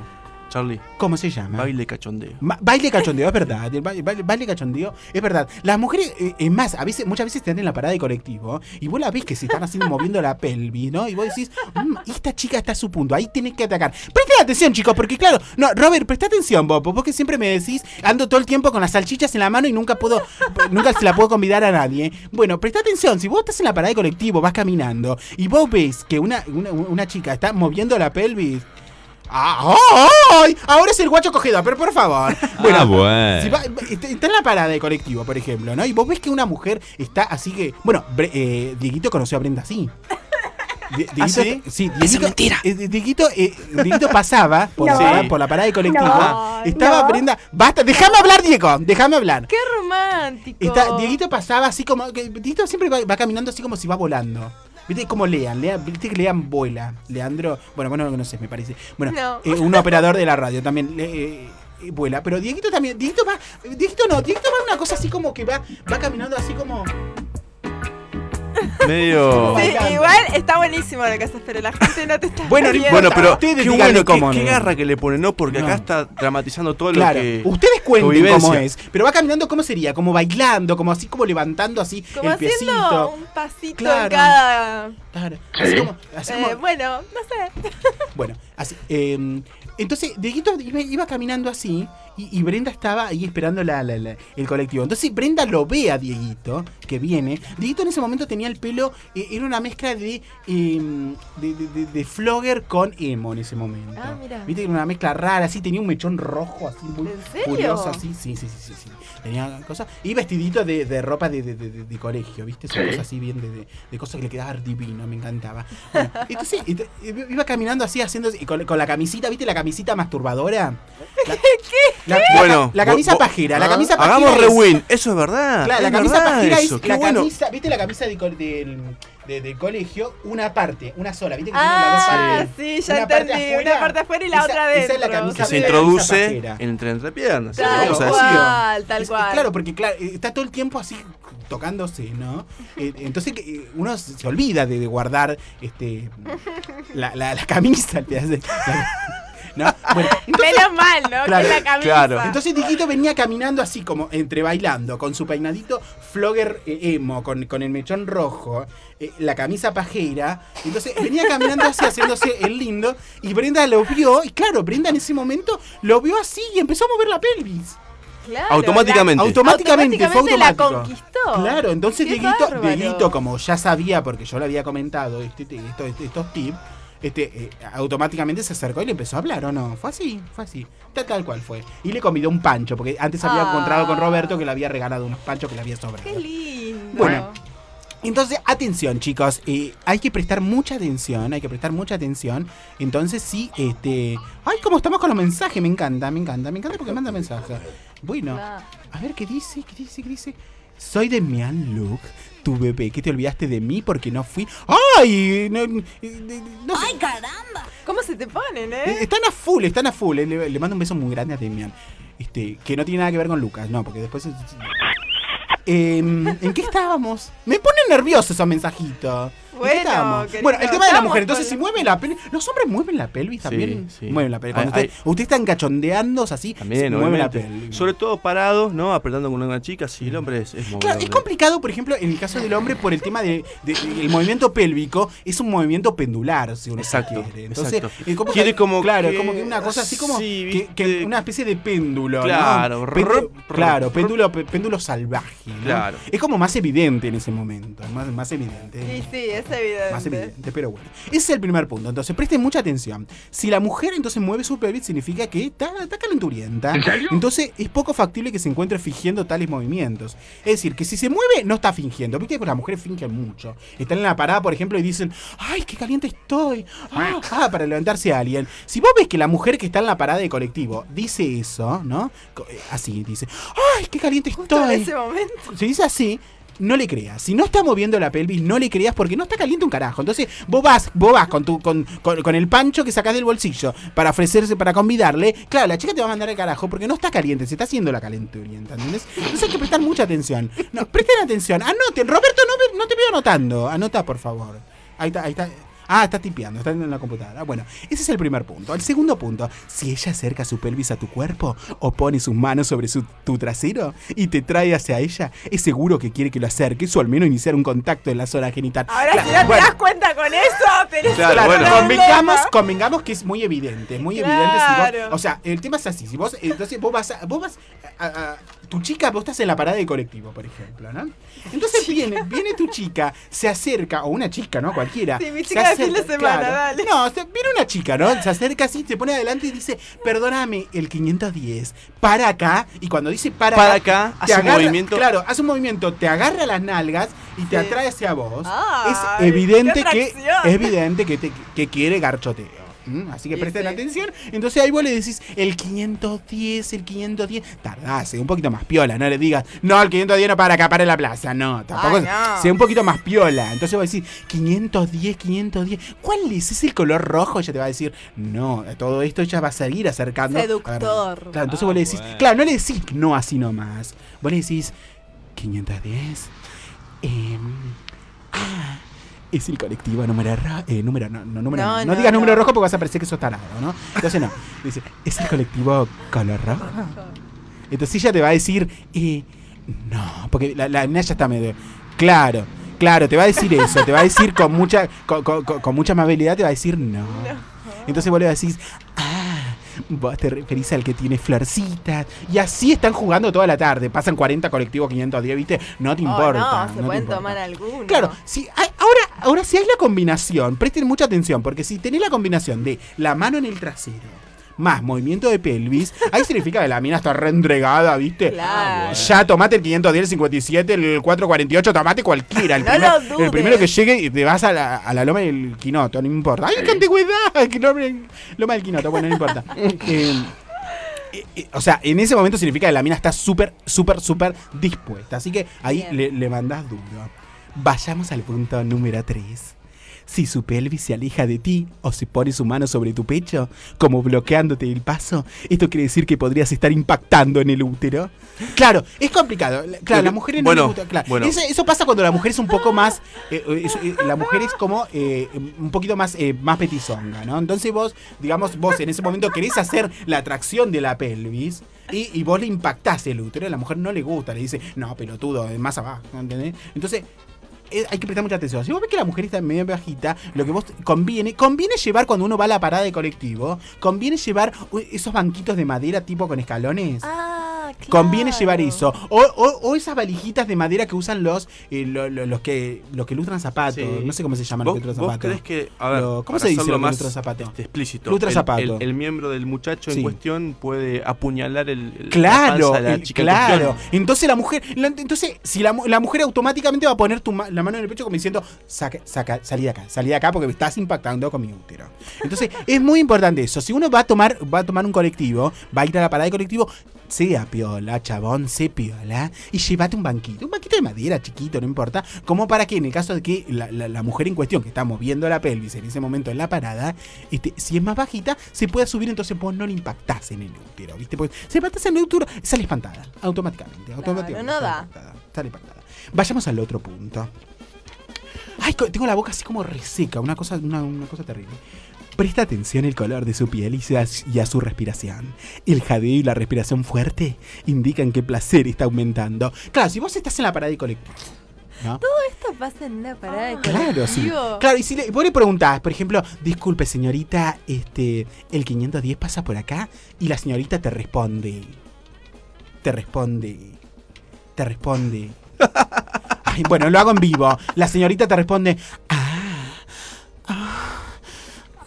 Charlie? ¿Cómo se llama? Baile cachondeo. Ma- baile cachondeo, es verdad. El baile, baile- baile cachondeo, es verdad. Las mujeres, eh, es más, a veces, muchas veces están en la parada de colectivo y vos la ves que se están haciendo <laughs> moviendo la pelvis, ¿no? Y vos decís, "Mm, esta chica está a su punto, ahí tenés que atacar. Presten atención, chicos, porque claro, no, Robert, presta atención, vos, vos que siempre me decís, ando todo el tiempo con las salchichas en la mano y nunca puedo, nunca se la puedo convidar a nadie. Bueno, presta atención, si vos estás en la parada de colectivo, vas caminando y vos ves que una, una, una chica está moviendo la pelvis. ¡Ah, ¡Ay! Ahora es el guacho cogedor, pero por favor. <laughs> Bueno, Ah, bueno. si va- está, en la parada de colectivo, por ejemplo, ¿no? Y vos ves que una mujer está así que. Bueno, Bre- eh, Dieguito conoció a Brenda así. Die- Dieguito, sí? sí, Dieguito, eh, Dieguito, eh, Dieguito pasaba <laughs> por, la, parada- por la parada de colectivo. No, estaba no. Brenda. Basta, déjame hablar, Diego, déjame hablar. ¡Qué romántico! Está, Dieguito pasaba así como. Dieguito siempre va, va caminando así como si va volando. ¿Viste? Como Lean, Lean, viste que Lean vuela. Leandro, bueno, bueno, no lo conoces, me parece. Bueno, No. eh, un operador de la radio también eh, eh, vuela. Pero Dieguito también, Dieguito va, Dieguito no, Dieguito va una cosa así como que va, va caminando así como. <laughs> Medio. Sí, igual está buenísimo lo que haces, pero la gente no te está Bueno, viendo. Bueno, pero Ustedes qué bueno, qué, cómo qué no. garra que le pone, ¿no? Porque No. acá está dramatizando todo Claro, lo que. ustedes cuenten cómo es, pero va caminando cómo sería, como bailando, como así como levantando así Como el haciendo piecito. un pasito Claro. en cada... Claro, así como, así Eh, bueno, no sé. Bueno, así. eh, entonces, Dieguito iba, iba caminando así y, y Brenda estaba ahí esperando la- la- la- el colectivo. Entonces, Brenda lo ve a Dieguito, que viene. Dieguito en ese momento tenía el pelo, eh, era una mezcla de, eh, de, de, de- de flogger con emo en ese momento. Ah, mira. Viste, era una mezcla rara, así, tenía un mechón rojo, así, muy curioso, así. Sí, sí, sí, sí. sí. Tenía cosas. Y vestidito de, de ropa de, de- de- de colegio, ¿viste? Esa cosa así bien de, de, de cosas que le quedaba divino, me encantaba. Bueno, entonces ent- iba caminando así, haciendo y con, con la camisita, ¿viste? La camisita masturbadora. <laughs> La, la- la- Bueno, la, camisa pajera, la camisa pajera. Hagamos es- rewind, eso es verdad. Claro, la camisa verdad pajera eso, es la bueno. camisa, ¿viste la camisa del, de- del colegio? Una parte, una sola, ¿viste? Que tiene Ah, las dos partes? sí, ya Una parte entendí. afuera, Una parte afuera y la esa- otra esa es la camisa Que se la introduce camisa pajera. entre entrepiernas. ¿sí? Tal cual, tal Es- cual. Claro, porque claro, está todo el tiempo así tocándose, ¿no? Eh, entonces que, eh, uno se olvida de, de guardar este la, la, la camisa, el pedazo de- la- ¿no? <laughs> Bueno, <laughs> entonces, Menos mal, ¿no? Claro, que la camisa. claro. entonces Dieguito venía caminando así como entre bailando, con su peinadito flogger eh, emo, con, con el mechón rojo, eh, la camisa pajera. Entonces venía caminando así, haciéndose el lindo, y Brenda lo vio, y claro, Brenda en ese momento lo vio así y empezó a mover la pelvis. Claro, Automáticamente. Automáticamente, fue automático. la conquistó. Claro, entonces Dieguito, como ya sabía, porque yo le había comentado este, te- esto- este- estos tips, este, eh, automáticamente se acercó y le empezó a hablar, ¿o no? Fue así, fue así. Tal, tal cual fue. Y le convidó un pancho, porque antes había Ah. encontrado con Roberto que le había regalado unos panchos que le había sobrado. Qué lindo. Bueno. Entonces, atención, chicos. eh, hay que prestar mucha atención. Hay que prestar mucha atención. Entonces, sí, este. Ay, cómo estamos con los mensajes. Me encanta, me encanta, me encanta porque manda mensajes. Bueno, a ver qué dice, qué dice, qué dice. soy Demian Luke, tu bebé, que te olvidaste de mí porque no fui. ¡Ay! No, eh, no sé. ¿Cómo se te ponen, Eh, eh? Están a full, están a full. eh, Le, le mando un beso muy grande a Demian. Este, que no tiene nada que ver con Lucas, no, porque después. Em, ¿En qué estábamos? Me ponen nervioso esos mensajitos. ¿En qué Bueno, estábamos? querido, bueno, el tema de la mujer. Entonces, si la- mueve la pelvis. Los hombres mueven la pelvis también. Sí, sí. Mueven la pelvis. Cuando Hay- usted- ustedes están cachondeando así. También, mueven la pelvis. Sobre todo parados, ¿no? Apretando con una chica, sí, el hombre es, es Claro, es complicado, por ejemplo, en el caso del hombre, por el tema del de, de- el movimiento pélvico, es un movimiento pendular, si uno se Exacto, quiere. Entonces, exacto. es como Quiere que, como claro, que- como que una cosa así como sí, que, una especie de péndulo, ¿no? Claro, Péndulo- rrr, claro, péndulo, péndulo salvaje, ¿no? Claro. Es como más evidente en ese momento, más, más evidente. Sí, sí, es evidente. Más evidente, pero bueno. Ese es el primer punto. Entonces, presten mucha atención. Si la mujer entonces mueve su pelvis, significa que está, está calenturienta. Entonces, es poco factible que se encuentre fingiendo tales movimientos. Es decir, que si se mueve, no está fingiendo. Viste que las mujeres fingen mucho. Están en la parada, por ejemplo, y dicen, ¡ay, qué caliente estoy! ¡Ah! ah", para levantarse a alguien. Si vos ves que la mujer que está en la parada de colectivo dice eso, ¿no? Eh, Así, dice, ¡ay, qué caliente Justo en estoy! ese momento. Si dice así, no le creas. Si no está moviendo la pelvis, no le creas porque no está caliente un carajo. Entonces, vos vas, vos vas con tu, con, con- con el pancho que sacás del bolsillo para ofrecerse, para convidarle. Claro, la chica te va a mandar al carajo porque no está caliente, se está haciendo la calenturienta, ¿entendés? Entonces hay que prestar mucha atención. No, presten atención, anoten. Roberto, no, no te veo anotando. Anota, por favor. Ahí está, ahí está. Ah, está tipeando, está en la computadora. Bueno, ese es el primer punto. El segundo punto, si ella acerca su pelvis a tu cuerpo o pone sus manos sobre su, tu trasero y te trae hacia ella, es seguro que quiere que lo acerques o al menos iniciar un contacto en la zona genital. Ahora Claro, si no te bueno, das cuenta con eso, pero Claro, Claro, bueno. convengamos, convengamos que es muy evidente, es muy evidente. Si vos, o sea, el tema es así, si vos, entonces vos vas, a, vos vas a- a- tu chica, vos estás en la parada de colectivo, por ejemplo, ¿no? Entonces viene, viene tu chica, se acerca, o una chica, ¿no? Cualquiera. Sí, mi se chica de fin de semana, dale. No, se- viene una chica, ¿no? Se acerca así, se pone adelante y dice, perdóname, el 510, para acá, y cuando dice para, Para acá, te hace un movimiento. Claro, hace un movimiento, te agarra las nalgas y te Sí. atrae hacia vos. Ay, es evidente qué que es evidente que, te- que quiere garchoteo. ¿Mm? Así que presten sí. atención. Entonces ahí vos le decís el 510, el 510. Tardás, un poquito más piola. No le digas, no, el 510 no para acá, para en la plaza. No, tampoco. Ay, no. Sea un poquito más piola. Entonces vos decís 510, 510. ¿Cuál es? ¿Es el color rojo? Ella te va a decir, no, todo esto ella va a seguir acercando. Seductor. Claro, entonces Ah, vos le decís, bueno. claro, no le decís no así nomás. Vos le decís 510. em, ah, es el colectivo número rojo. Eh, número, no, no, número, No, no, no, digas número rojo porque vas a parecer que sos tarado, ¿no? Entonces no. Dice, es el colectivo color rojo. Entonces ella te va a decir, eh, no, porque la, la ya está medio. Claro, claro, te va a decir eso, te va a decir con mucha, con, con- mucha amabilidad, te va a decir no. Entonces vos le decís, ah, <laughs> te referís al que tiene florcitas. Y así están jugando toda la tarde. Pasan 40 colectivos 510, ¿viste? No te Oh, importa. no, se pueden tomar alguno. Claro, si hay- ahora, ahora si hay la combinación, presten mucha atención, porque si tenés la combinación de la mano en el trasero más movimiento de pelvis, ahí significa que la mina está reentregada, ¿viste? Claro. Ya tomate el 510, el 57, el 448, tomate cualquiera. El, No primer- el primero que llegue y te vas a la, a la loma del quinoto, no importa. ¡Ay, qué antigüedad! Loma del quinoto, bueno, no importa. <laughs> Eh, eh, eh, o sea, en ese momento significa que la mina está súper, súper, súper dispuesta. Así que ahí Bien. le, le mandás duro. Vayamos al punto número 3. Si su pelvis se aleja de ti o se pone su mano sobre tu pecho, como bloqueándote el paso, esto quiere decir que podrías estar impactando en el útero. Claro, es complicado. La- Claro, Lo que- la mujer no bueno, le gusta- claro. bueno. Eso, eso pasa cuando la mujer es un poco más. eh, eh, es- eh, la mujer es como eh, un poquito más, eh, más petizonga, ¿no? Entonces vos, digamos, vos en ese momento querés hacer la atracción de la pelvis. Y, y vos le impactás el útero, a la mujer no le gusta, le dice, no, pelotudo, es más abajo, ¿entendés? Entonces, hay que prestar mucha atención. Si vos ves que la mujer está medio bajita, lo que vos conviene, conviene llevar cuando uno va a la parada de colectivo, conviene llevar esos banquitos de madera tipo con escalones. Ah, claro. Conviene llevar eso. O, o- o esas valijitas de madera que usan los eh, lo- lo- los que los que lustran zapatos. Sí. No sé cómo se llaman ¿Vos, los que lustran vos zapatos. crees que, a ver, Lo- ¿cómo se dice hacerlo lo que más lutra zapato? este, explícito, Lutra el- zapato. El, el miembro del muchacho Sí. en cuestión puede apuñalar el, el- la Claro, panza de la chica claro. cuestión. Entonces la mujer, la- entonces si la, la mujer automáticamente va a poner tu ma- la mano en el pecho como diciendo, saca, saca, salí de acá, salí de acá porque me estás impactando con mi útero. Entonces <laughs> es muy importante eso. Si uno va a tomar, va a tomar un colectivo, va a ir a la parada de colectivo, sea piola, chabón, sé piola y llévate un banquito, un banquito de madera chiquito, no importa, como para que en el caso de que la, la- la mujer en cuestión que está moviendo la pelvis en ese momento en la parada, este, si es más bajita, se pueda subir, entonces vos no le impactás en el útero, ¿viste? Porque si impactás en el útero, sale espantada, automáticamente, automáticamente. no sale da. impactada, sale impactada. Vayamos al otro punto. Ay, tengo la boca así como reseca, una cosa, una, una cosa terrible. Presta atención al color de su piel y, a- su respiración. El jadeo y la respiración fuerte indican que placer está aumentando. Claro, si vos estás en la parada de colectivo, ¿no? Esto pasa en una parada de Claro, sí. Claro, y si le, vos le preguntás, por ejemplo, disculpe señorita, este, el 510 pasa por acá y la señorita te responde, te responde, te responde. <laughs> Ay, bueno, lo hago en vivo. La señorita te responde, ah, ah,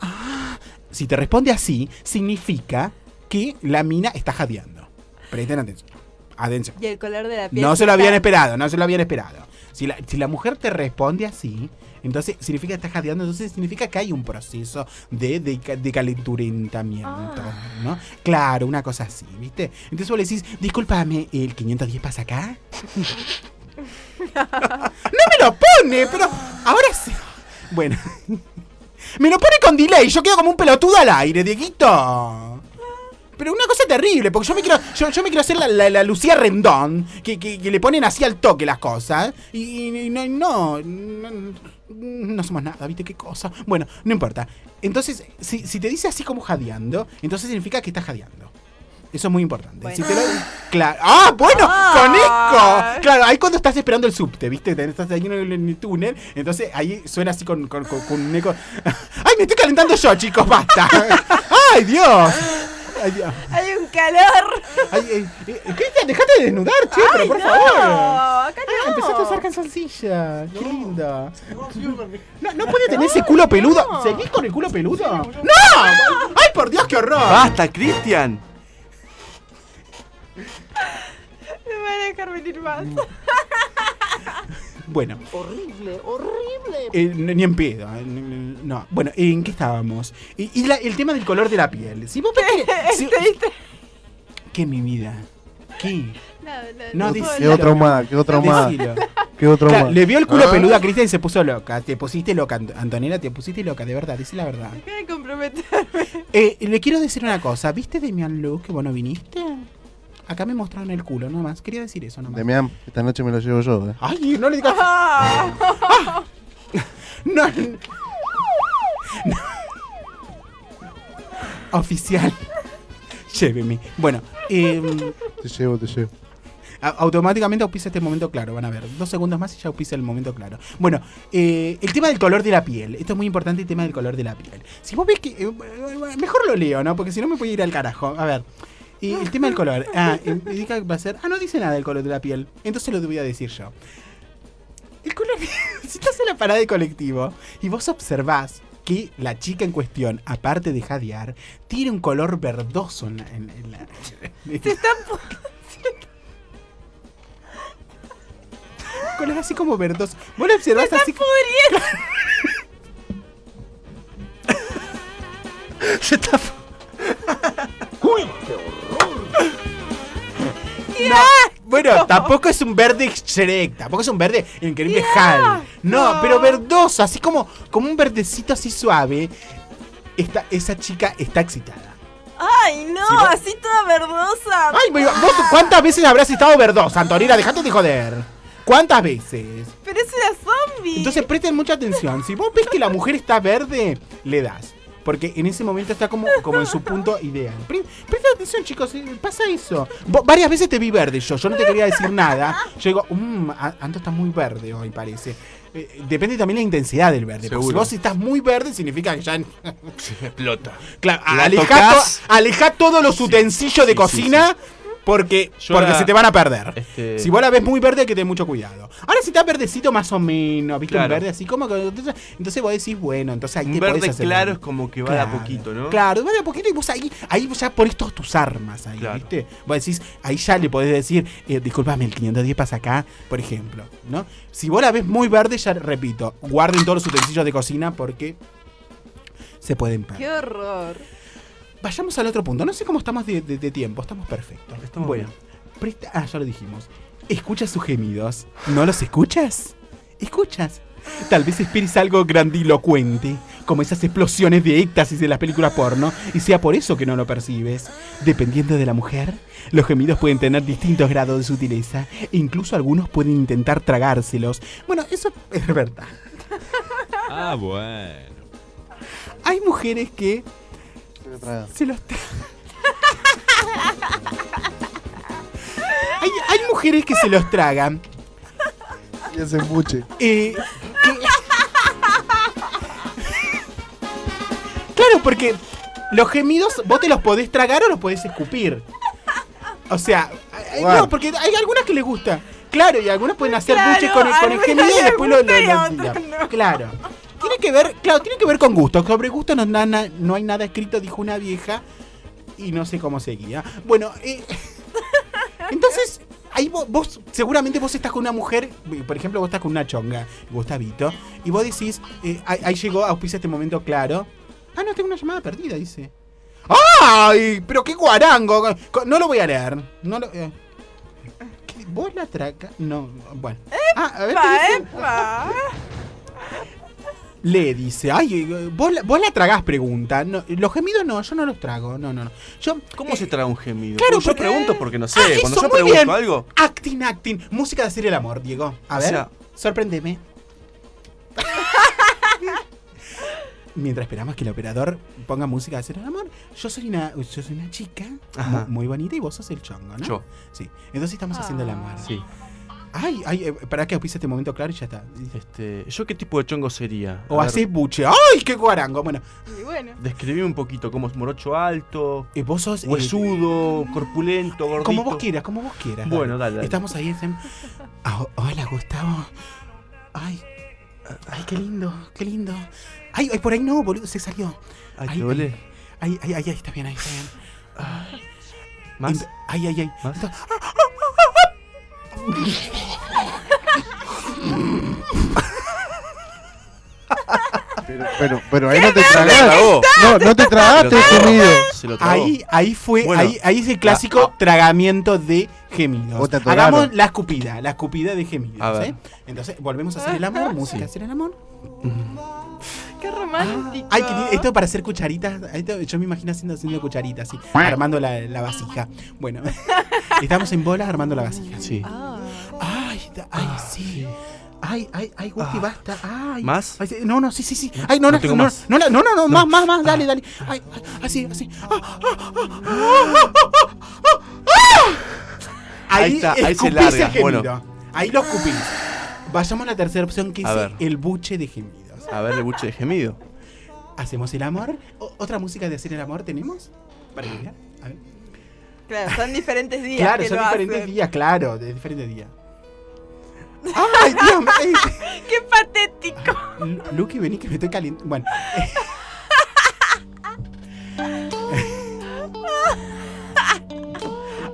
ah. Si te responde así, significa que la mina está jadeando. Presten atención. Atención. Y el color de la piel. No se lo habían esperado, no se lo habían esperado. Si la, si la mujer te responde así, entonces significa que está jadeando, entonces significa que hay un proceso de, de, de calenturentamiento, ¿no? Claro, una cosa así, ¿viste? Entonces vos le decís, discúlpame, ¿el 510 pasa acá? <laughs> <laughs> no me lo pone, pero ahora sí. Bueno. <laughs> me lo pone con delay, yo quedo como un pelotudo al aire, Dieguito. Pero una cosa terrible, porque yo me quiero, yo, yo me quiero hacer la, la- la Lucía Rendón, que, que- le ponen así al toque las cosas, y, y no, no, no, no somos nada, ¿viste qué cosa? Bueno, no importa. Entonces, si, si te dice así como jadeando, entonces significa que estás jadeando. Eso es muy importante. Bueno. Si te lo- claro. ¡Ah, bueno! Ah. ¡Con eco! Claro, ahí cuando estás esperando el subte, ¿viste? Estás ahí en el, en el túnel, entonces ahí suena así con, con, con- con un eco. <laughs> ¡Ay, me estoy calentando yo, chicos! ¡Basta! <laughs> ¡Ay, Dios! ¡Ay, Dios! Hay un calor. Ay, eh, eh, Cristian, dejate de desnudar, che, pero por no, favor. acá Ah, no. empezaste a usar calzoncilla. Qué lindo. No, no puede tener ese culo peludo. ¿Seguís con el culo peludo? ¡No! ¡Ay, por Dios, qué horror! ¡Basta, Cristian! Me van a dejar venir más. <laughs> Bueno, Horrible, horrible. eh, no, ni en pedo. eh, No. Bueno, ¿en qué estábamos? Y, y la- el tema del color de la piel. Si vos que. <laughs> si- ¿Qué, mi vida? ¿Qué? No, no dice- puedo Quedó traumada, quedó traumada, quedó Claro, traumada. le vio el culo Ah. peludo a Cristian y se puso loca. Te pusiste loca, Ant- Antonella, te pusiste loca, de verdad, dice la verdad. Deja de comprometer. Eh, le quiero decir una cosa. ¿Viste Demian Luz que vos no viniste? Acá me mostraron el culo nomás. Quería decir eso nomás. Demian, esta noche me lo llevo yo, eh. Ay, no le digas. Ah. No, no. <laughs> No. Oficial. Lléveme. Bueno, em, Te llevo, te llevo. a- automáticamente auspicia este momento claro. Van a ver. Dos segundos más y ya auspicia el momento claro. Bueno, eh, el tema del color de la piel. Esto es muy importante, el tema del color de la piel. Si vos ves que. eh, mejor lo leo, ¿no? Porque si no me puedo ir al carajo. A ver. Eh, el tema del color. Ah, indica que va a ser. Ah, no dice nada del color de la piel. Entonces lo voy a decir yo. El color. <laughs> si estás en la parada de colectivo y vos observás que la chica en cuestión, aparte de jadear, tiene un color verdoso en la. En, en la Se están pu- color así como verdoso. Vos lo observás así. Se está <laughs> Bueno, tampoco es un verde Shrek, tampoco es un verde increíble Hal. No, pero verdoso, así como, como un verdecito así suave. Esta, esa chica está excitada. Ay, no, vos- así toda verdosa. Ay, me- vos, ¿cuántas veces habrás estado verdosa, Antonina? Dejate de joder. ¿Cuántas veces? Pero es una zombie. Entonces presten mucha atención. Si vos ves que la mujer está verde, le das. Porque en ese momento está como, como en su punto ideal. Pre- Presta atención, chicos. eh, Pasa eso. Vos- varias veces te vi verde yo. Yo no te quería decir nada. Yo digo, mmm, Anto está muy verde hoy, parece. Eh, depende también la intensidad del verde. Porque si Seguro. vos estás muy verde, significa que ya. <laughs> Explota. Claro, La tocás. todos los utensilios de sí, cocina. Porque, Yo porque la- se te van a perder. Este- Si vos la ves muy verde, hay que tener mucho cuidado. Ahora, si está verdecito más o menos, ¿viste? Un Claro. verde así como que. Entonces, entonces vos decís, bueno, entonces ahí Un te verde podés hacer claro daño. es como que va de a poquito, ¿no? Claro, va de a poquito y vos ahí, ahí vos ya ponés todas tus armas ahí, Claro. ¿viste? Vos decís, ahí ya le podés decir, eh, disculpame, el 510 pasa acá, por ejemplo, ¿no? Si vos la ves muy verde, ya repito, guarden todos los utensilios de cocina porque se pueden perder. Qué horror. Vayamos al otro punto. No sé cómo estamos de, de- de tiempo, estamos perfectos. Estamos bueno, presta- ah, ya lo dijimos. Escucha sus gemidos. ¿No los escuchas? ¿Escuchas? Tal vez esperes algo grandilocuente, como esas explosiones de éxtasis de las películas porno, y sea por eso que no lo percibes. Dependiendo de la mujer, los gemidos pueden tener distintos grados de sutileza, e incluso algunos pueden intentar tragárselos. Bueno, eso es verdad. Ah, bueno. Hay mujeres que Se lo traga. se los tra- hay, hay mujeres que se los tragan. Y ese buche. eh, que- Claro, porque los gemidos vos te los podés tragar o los podés escupir. O sea, no, porque hay algunas que les gusta. Claro, y algunas pueden hacer Claro, buche con, el- con el gemido y después lo, lo- lo- no. Claro. Tiene que ver, claro, tiene que ver con gusto. Sobre gusto no, na- na- no hay nada escrito, dijo una vieja. Y no sé cómo seguía. Bueno, eh, <laughs> entonces, ahí vos, vos- seguramente vos estás con una mujer, por ejemplo, vos estás con una chonga, Gustavito, y vos decís, eh, ahí, ahí llegó, auspicia este momento claro. Ah, no, tengo una llamada perdida, dice. ¡Ay! Pero qué guarango. No lo voy a leer. No lo, eh. ¿Vos la traca? No, bueno. Ah, a ver, ¿qué Epa, epa. Le dice, ay, eh, vos la, vos la tragás, pregunta. No, los gemidos no, yo no los trago, no, no, no. Yo, ¿Cómo eh, se traga un gemido? claro, Porque yo pregunto porque no sé. Ah, Cuando eso, yo muy pregunto bien. algo, Acting, acting. Música de hacer el amor, Diego. A O ver, sea- sorprendeme. <laughs> Mientras esperamos que el operador ponga música de hacer el amor, yo soy una, yo soy una chica muy, muy bonita y vos sos el chongo, ¿no? Yo. Sí. Entonces estamos haciendo el amor. sí. Ay, ay, eh, para que auspice este momento claro y ya está. Este, ¿Yo qué tipo de chongo sería? O A ver, haces buche. ¡Ay, qué guarango! Bueno, Y bueno. Describime un poquito, ¿cómo es morocho alto? eh, vos sos. eh, Huesudo, corpulento, gordito. Como vos quieras, como vos quieras. Bueno, dale, dale. Estamos ahí. en- Ah, hola, Gustavo. Ay, ay, qué lindo, qué lindo. Ay, ay, por ahí no, boludo, se salió. Ay, Ay, ¿te duele? Ay, ay, ay, ay, está bien, ahí está bien. ¿Más? Ent- Ay, ay, ay. ¿Más? Pero, pero, pero ahí no te tragaste. No, no te tragaste el gemido. Se lo tragó. Ahí, ahí fue, Bueno, ahí, ahí es el clásico ah, ah. tragamiento de gemidos. Hagamos la escupida, la escupida de gemidos, A ver. ¿eh? Entonces, volvemos a hacer el amor, música hacer el amor. Qué romántico. Ay, lindo. Esto para hacer cucharitas. esto- yo me imagino haciendo, haciendo cucharitas, así, armando la, la vasija. Bueno, <laughs> estamos en bolas armando la vasija. Sí. Ah. Ay, da- ay, sí. Ay, ay, ay, Gusti, basta. Ay. ¿Más? Ay, sí, no, no, sí, sí, sí. Ay, no, No no, no, más. no, no, no, no, no, más, más, más, dale, dale. Ay, ay, así, así. Ah, ah, ah, ah, ah, ah, ah. Ahí está, ahí se larga, gemido. bueno. Ahí lo escupís. Vayamos a la tercera opción que es el buche de gemidos. A ver, el buche de gemido. ¿Hacemos el amor? O- ¿Otra música de hacer el amor tenemos? Para. A ver. Claro, son diferentes días. Claro, que son lo diferentes hacen. días, claro, de diferentes días. <laughs> ¡Ay, Dios mío! <laughs> ¡Qué patético! Lu- Lucky, vení que me estoy caliente. Bueno. <laughs>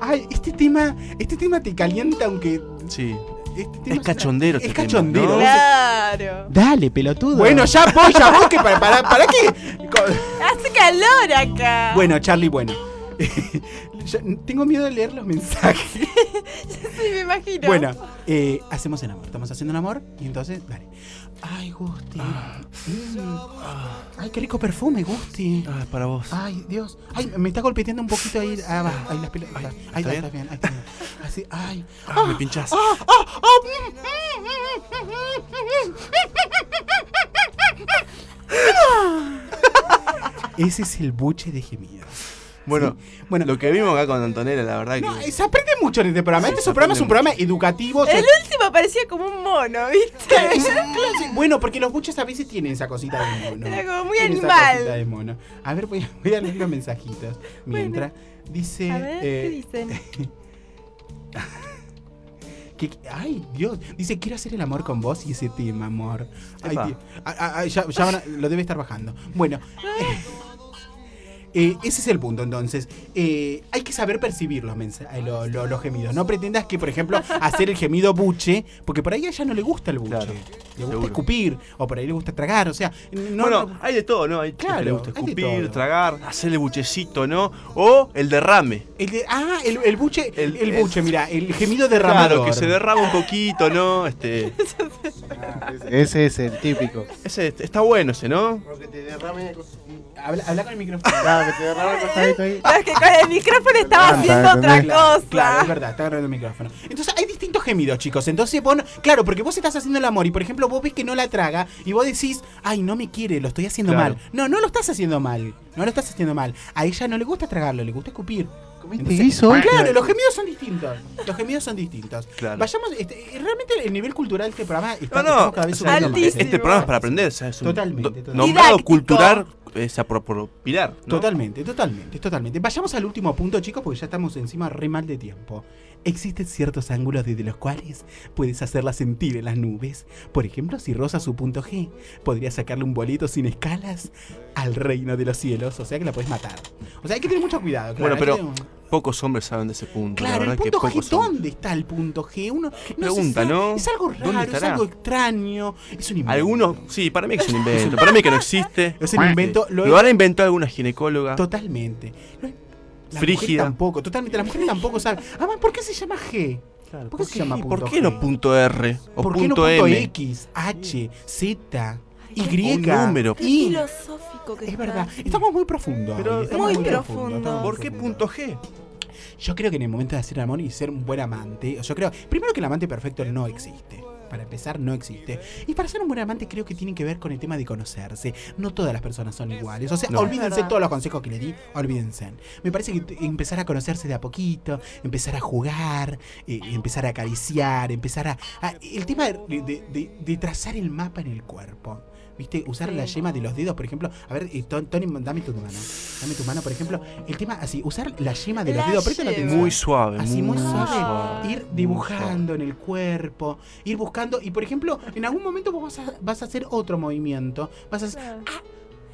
Ay, este tema, este tema te calienta aunque Sí. Este tema Es cachondero Es este tema, cachondero. ¿no? Claro. Dale, pelotudo. Bueno, ya voy, ya voy, que para, para, ¿para qué? <laughs> Hace calor acá. Bueno, Charlie, bueno. <laughs> Yo tengo miedo de leer los mensajes. <laughs> Sí, me imagino. Bueno, eh, hacemos el amor. Estamos haciendo el amor y entonces, dale. Ay, Gusti. Ah. Mm. Ay, qué rico perfume, Gusti. Ah, es para vos. Ay, Dios. Ay, me está golpeteando un poquito ahí. Ah, va. Ahí las pelotas. Ahí, ¿está está, bien? Ahí está bien. Así, ay. Ah, me pinchás. Ese es el buche de gemidos. Bueno, Sí. Bueno, lo que vimos acá con Antonella, la verdad no, que. se aprende mucho en este programa. Sí, este programa es un programa educativo. El se- último parecía como un mono, ¿viste? <laughs> Es un clásico. Bueno, porque los buches a veces tienen esa cosita de mono. Era como muy animal. de mono. A ver, voy a, voy a leer los mensajitos. Mientras dice. A ver, eh, ¿qué dicen? <laughs> que- ay, Dios. Dice, quiero hacer el amor con vos y ese tema, amor. Ay. Dios. Ya, ya van a- lo debe estar bajando. Bueno. <laughs> eh, ese es el punto, entonces. Eh, hay que saber percibir los, eh, lo- lo- los gemidos. No pretendas que, por ejemplo, <laughs> hacer el gemido buche, porque por ahí a ella no le gusta el buche. Claro. le gusta Seguro. escupir, o por ahí le gusta tragar, o sea, no, bueno, no- hay de todo, ¿no? Hay que Claro, le gusta escupir, todo. tragar, hacerle buchecito, ¿no? O el derrame. el de- ah, el, el buche, el, El- buche, mira, el gemido derramador. Claro, que se derrama un poquito, ¿no? Este, Ese es el típico. ese está bueno ese, ¿no? Porque te derrame. Habla, habla con el micrófono. Claro, que te el costadito ahí. No, es que con el micrófono estaba haciendo otra cosa. Claro, es verdad, está agarrando el micrófono. Entonces hay distintos gemidos, chicos. Entonces, vos claro, porque vos estás haciendo el amor y, por ejemplo, vos ves que no la traga y vos decís, ay, no me quiere, lo estoy haciendo Claro. mal. No, no lo estás haciendo mal. No lo estás haciendo mal. A ella no le gusta tragarlo, le gusta escupir. ¿Comiste Entonces? Claro, los gemidos son distintos. Los gemidos son distintos. Claro. Vayamos, este, realmente el nivel cultural de este programa está No, no, cada vez o sea, este programa es para aprender, o sea, es un Totalmente, totalmente. nombrado Didáctico. cultural es a pro- propinar, ¿no? Totalmente, totalmente, totalmente. Vayamos al último punto, chicos, porque ya estamos encima re mal de tiempo. Existen ciertos ángulos desde los cuales puedes hacerla sentir en las nubes. Por ejemplo, si roza su punto G, podrías sacarle un boleto sin escalas al reino de los cielos. O sea que la puedes matar. O sea, hay que tener mucho cuidado. Bueno, pero pocos hombres saben de ese punto. la Claro, el verdad que punto G. ¿dónde está el punto G? Uno Qué no se pregunta, sabe. ¿no? Es algo ¿Dónde raro, es algo extraño. Es un invento. Algunos, sí, para mí es un invento. Para mí que no existe. <laughs> Es un invento. Lo, Lo, habrá inventado alguna ginecóloga. Totalmente. La Frígida. mujer tampoco, totalmente. La mujer tampoco sabe. Además, ¿por qué se llama G? Claro, ¿Por qué se llama ¿Y punto ¿Por qué no punto R? O ¿Por qué no punto punto M? X, H, Z, Y? Un número. Qué I? filosófico que Es verdad. Estamos muy profundos. Pero hoy, estamos muy profundo. ¿Por qué punto G? Yo creo que en el momento de hacer el amor y ser un buen amante, yo creo, primero que el amante perfecto no existe. Para empezar, no existe. Y para ser un buen amante creo que tiene que ver con el tema de conocerse. No todas las personas son iguales. O sea, No. olvídense todos los consejos que le di, olvídense. Me parece que empezar a conocerse de a poquito, empezar a jugar, eh, empezar a acariciar, empezar a... a- el tema de, de- de- de trazar el mapa en el cuerpo. ¿Viste? Usar Sí. la yema de los dedos, por ejemplo. A ver, eh, Ton- Tony, dame tu mano. Dame tu mano, por ejemplo. El tema así, usar la yema de los La dedos. Yema. atención. Muy suave. Así muy suave, suave. ir dibujando en el cuerpo, ir buscando y por ejemplo, en algún momento vos vas a, vas a hacer otro movimiento, vas a hacer, Claro. ah,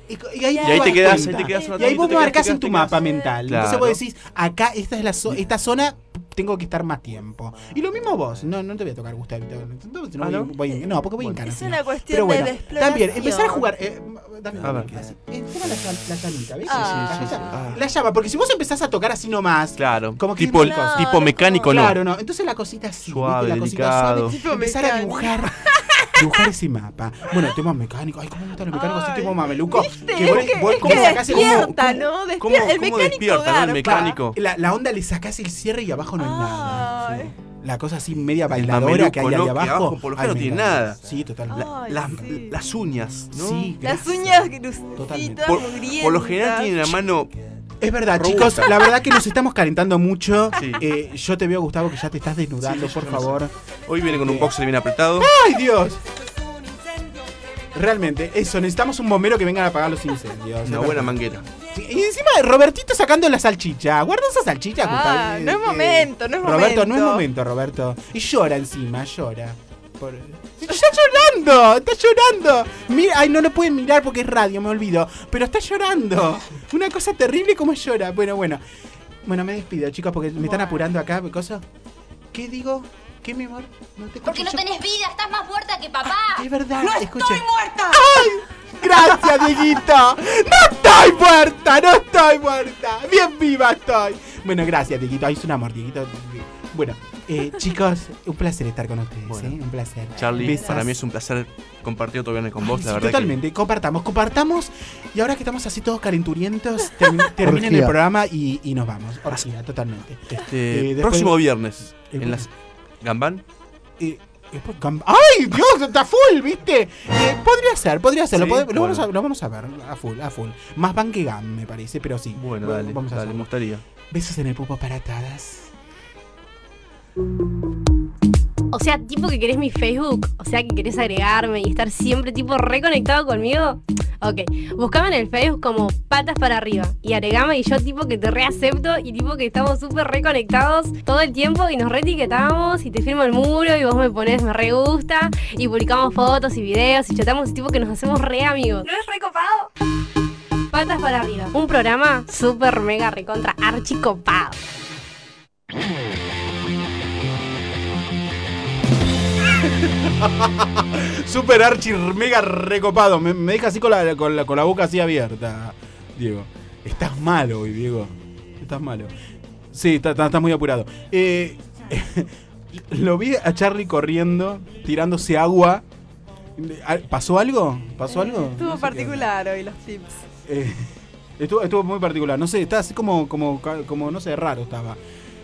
y, y ahí, Y ahí te cuenta. ahí te quedás un Y ahí ratito, vos te en tu mapa mental. Claro. Entonces vos decís, acá esta es la zo- esta zona tengo que estar más tiempo. Y lo mismo vos, no, no te voy a tocar Gustavito. Entonces, no, ¿Ah, voy- no? voy- no, porque voy en Bueno. cana. Es una no. cuestión Pero bueno, de exploración. también, empezar a jugar. Eh, dame, A ver. Eh, toma la, la llamita, ¿ves? Ah. Ahí está. Ah. La llama, porque si vos empezás a tocar así nomás, Claro. Como que tipo, no, tipo no, mecánico, no. Claro, no. Entonces la cosita así, Suave, ¿viste? La cosita delicado. suave. Tipo empezar a mecánico. dibujar. <laughs> dibujar ese mapa. Bueno, temas mecánicos. Ay, ¿cómo me gustan los mecánicos? Así tipo mameluco. ¿Viste? Que vos, Es que- vos es como que sacás el- despierta, ¿Cómo- ¿no? cómo- Despierta. cómo el mecánico despierta, no? El mecánico. La, la onda le sacás el cierre y abajo no hay nada. La cosa así media El bailadora mameluco, que hay ahí ¿no? Que abajo. abajo por lo general no tiene nada. Sí, totalmente. Ay, Las, sí. las uñas, ¿no? Sí, Las uñas Totalmente. grusitas, Por, por lo general tienen la mano. Es verdad, Robusta. chicos, la verdad que nos estamos calentando mucho. Sí. Eh, yo te veo, Gustavo, que ya te estás desnudando, Sí, por yo no sé. favor. Hoy viene con un boxer bien apretado. ¡Ay, Dios! Realmente, eso, necesitamos un bombero que venga a apagar los incendios. Una buena manguera. Sí, Y encima Robertito sacando la salchicha. Guarda esa salchicha, Ah, Gustavo. no es Eh, momento, no es Roberto, no es momento. momento, Roberto. Y llora encima, llora. Por- ¡Está llorando! ¡Está llorando! Mira, ay, no lo pueden mirar porque es radio, me olvido. Pero está llorando. Una cosa terrible como llora. Bueno, bueno. Bueno, me despido, chicos, porque me están apurando acá. ¿Cosa? ¿Qué digo? ¿Qué, mi amor? No te Porque no tenés vida, estás más muerta que papá. Es verdad, ¡No estoy muerta! Gracias, Dieguito. No estoy muerta, no estoy muerta. Bien viva estoy. Bueno, gracias, Dieguito. Ay, es un amor, Dieguito. Bueno, eh, chicos, un placer estar con ustedes, Bueno. ¿eh? Un placer. Charlie, Besas. para mí es un placer compartir otro viernes con Ay, vos, sí, la verdad. totalmente, compartamos, compartamos. Y ahora que estamos así todos calenturientos, termi- <laughs> terminen el programa y, y nos vamos. Orgía, totalmente. Este, Eh, próximo viernes, El- en las Gambán. Eh, después ¡Ay, Dios! Está full, ¿viste? Eh, podría ser, podría ser. Lo, vamos a, bueno. lo vamos a ver a full, a full. Más van que gam, me parece, pero sí. Bueno, Bueno, dale, vamos a dale, me gustaría. Besos en el pupo para todas. O sea, tipo que querés mi Facebook, o sea, que querés agregarme y estar siempre tipo reconectado conmigo. Ok, buscame en el Facebook como patas para arriba y agregame y yo tipo que te reacepto y tipo que estamos súper reconectados todo el tiempo y nos reetiquetamos y te firmo el muro y vos me pones me re gusta y publicamos fotos y videos y chatamos y tipo que nos hacemos re amigos. ¿No es recopado? Patas para arriba, un programa súper mega recontra archicopado. <laughs> Super archi mega recopado. Me, me deja así con la, con, la, con la boca así abierta, Diego. Estás malo hoy, Diego. Estás malo. Sí, está- está- estás muy apurado. Eh, <laughs> lo vi a Charlie corriendo, tirándose agua. Ah, ¿Pasó algo? ¿Pasó algo? Eh, Estuvo No sé qué. particular hoy los tips. Eh, estuvo, estuvo muy particular. No sé, está así como, como, como no sé, raro estaba.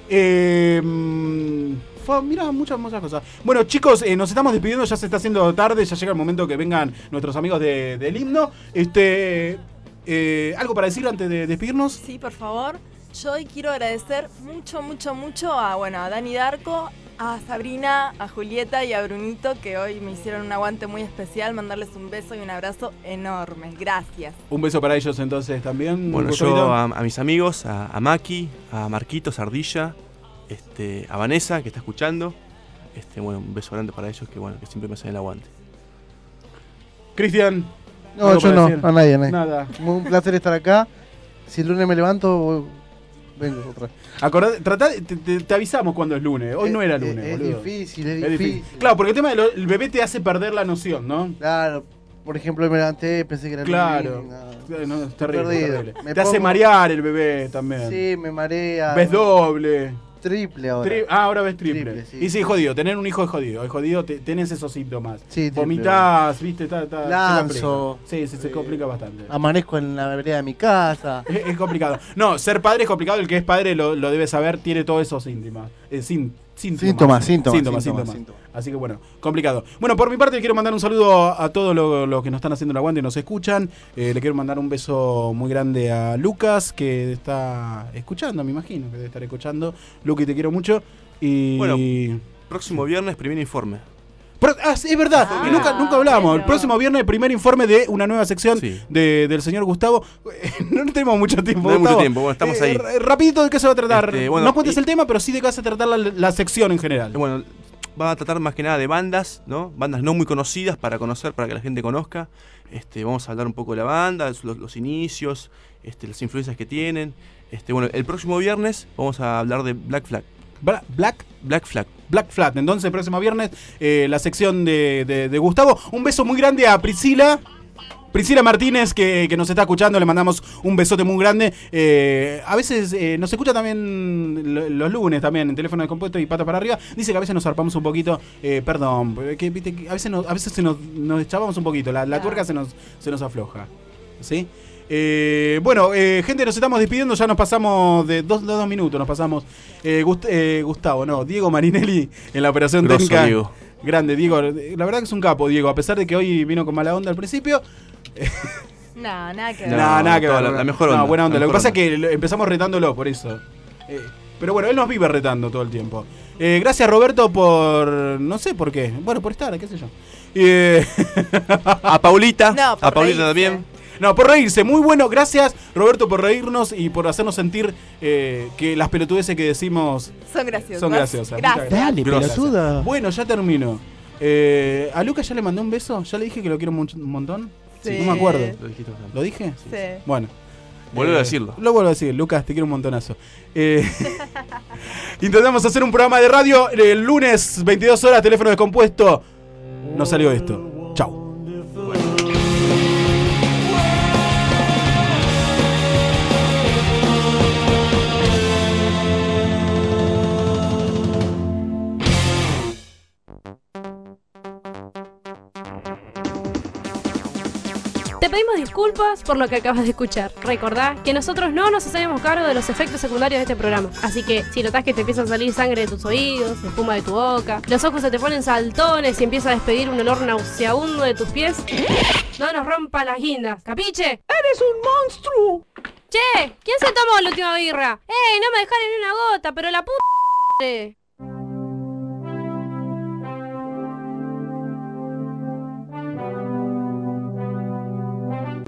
Eh, mm, fue, mira, muchas, muchas cosas. Bueno, chicos, eh, nos estamos despidiendo, ya se está haciendo tarde, ya llega el momento que vengan nuestros amigos de- del himno. Este, eh, ¿Algo para decir antes de despedirnos? Sí, por favor. Yo hoy quiero agradecer mucho, mucho, mucho a, bueno, a Dani Darko, a Sabrina, a Julieta y a Brunito, que hoy me hicieron un aguante muy especial. Mandarles un beso y un abrazo enorme. Gracias. Un beso para ellos entonces también. Bueno, yo a, a mis amigos, a, a Maki, a Marquitos, Ardilla, este, a Vanessa, que está escuchando. Este, bueno, un beso grande para ellos que bueno, que siempre me hacen el aguante. Cristian. No, ¿algo yo no, decir? a nadie, a nadie. Nada. Un placer estar acá. Si el lunes me levanto, vengo otra vez. Acordate, tratá- te, te- te avisamos cuando es lunes. Hoy no era Es- lunes, es boludo. difícil, es Es difícil. Claro, porque el tema del bebé te hace perder la noción, ¿no? Claro, por ejemplo, me levanté, pensé que era Claro. lunes, no, es Estoy terrible, terrible. Te hace marear el bebé también. Sí, me marea. Ves doble. Triple ahora. Tri- ah, ahora ves triple. Triple, sí. Y sí, jodido. Tener un hijo es jodido. Es jodido, te- tenés esos síntomas. Sí, triple. Vomitás, viste, está, está, Lanzo. Sí, sí, se complica bastante. Amanezco en la vereda de mi casa. <laughs> Es, es complicado. No, ser padre es complicado. El que es padre lo, lo debe saber, tiene todos esos síntomas. Eh, sín- síntomas. Síntomas, síntomas, Síntomas, síntomas, síntomas. Así que bueno, complicado. Bueno, por mi parte quiero mandar un saludo a, todos los los que nos están haciendo el aguante y nos escuchan. Eh, le quiero mandar un beso muy grande a Lucas, que está escuchando, me imagino que debe estar escuchando. Luqui, te quiero mucho. Y. Bueno, Próximo viernes, primer informe. Pro- ah, sí, es verdad, Ah, y nunca, nunca hablamos. El próximo viernes, el primer informe de una nueva sección Sí. de- del señor Gustavo. <laughs> No tenemos mucho tiempo. No hay mucho tiempo, bueno, estamos ahí. r- rapidito, ¿de qué se va a tratar? Este, bueno, no cuentes y- el tema, pero sí de qué vas a tratar la, la sección en general. Eh, Bueno, va a tratar más que nada de bandas, ¿no? Bandas no muy conocidas para conocer, para que la gente conozca. Este, vamos a hablar un poco de la banda, los, los inicios, este, las influencias que tienen. Este, bueno, el próximo viernes vamos a hablar de Black Flag. Bla- Black, Black Flag. Black Flat. Entonces, el próximo viernes, eh, la sección de, de- de Gustavo. Un beso muy grande a Priscila. Priscila Martínez, que, que nos está escuchando, le mandamos un besote muy grande. Eh, a veces eh, nos escucha también lo- los lunes, también en teléfono de compuesto y pata para arriba. Dice que a veces nos zarpamos un poquito. eh, perdón, que, viste, que a veces, nos, a veces se nos, nos echábamos un poquito. La, la Ah. tuerca se nos, se nos afloja. ¿Sí? Eh, bueno, eh, gente, nos estamos despidiendo. Ya nos pasamos de dos, de dos minutos. Nos pasamos. Eh, Gust- eh, Gustavo, no, Diego Marinelli en la operación Grosso, técnica. Diego. Grande, Diego. La verdad que es un capo, Diego. A pesar de que hoy vino con mala onda al principio. No, nada que ver. No, nada, que ver. la- la mejor No, onda, buena onda. Lo que pasa es que empezamos retándolo por eso. Eh, pero bueno, él nos vive retando todo el tiempo. Eh, gracias, Roberto, por. No sé por qué. Bueno, por estar, qué sé yo. Eh, A Paulita, No, por a Paulita reírse. también. no, por reírse. Muy bueno. Gracias, Roberto, por reírnos y por hacernos sentir eh, que las pelotudeces que decimos Son graciosas. son graciosas. Gracias. Dale, Gracias. pelotuda. Bueno, ya termino. Eh, a Lucas ya le mandé un beso. Ya le dije que lo quiero un montón. Sí. No me acuerdo. Lo dijiste bastante. ¿Lo dije? Sí. Bueno. Vuelve Eh, a decirlo. Lo vuelvo a decir, Lucas, te quiero un montonazo. Eh, <laughs> intentamos hacer un programa de radio el lunes, 22 horas, teléfono descompuesto. No salió esto. Pedimos disculpas por lo que acabas de escuchar. Recordá que nosotros no nos hacemos cargo de los efectos secundarios de este programa. Así que si notás que te empieza a salir sangre de tus oídos, espuma de tu boca, los ojos se te ponen saltones y empieza a despedir un olor nauseabundo de tus pies, no nos rompa las guindas, ¿capiche? ¡Eres un monstruo! Che, ¿quién se tomó la última birra? ¡Ey, no me dejaron ni una gota, pero la puta...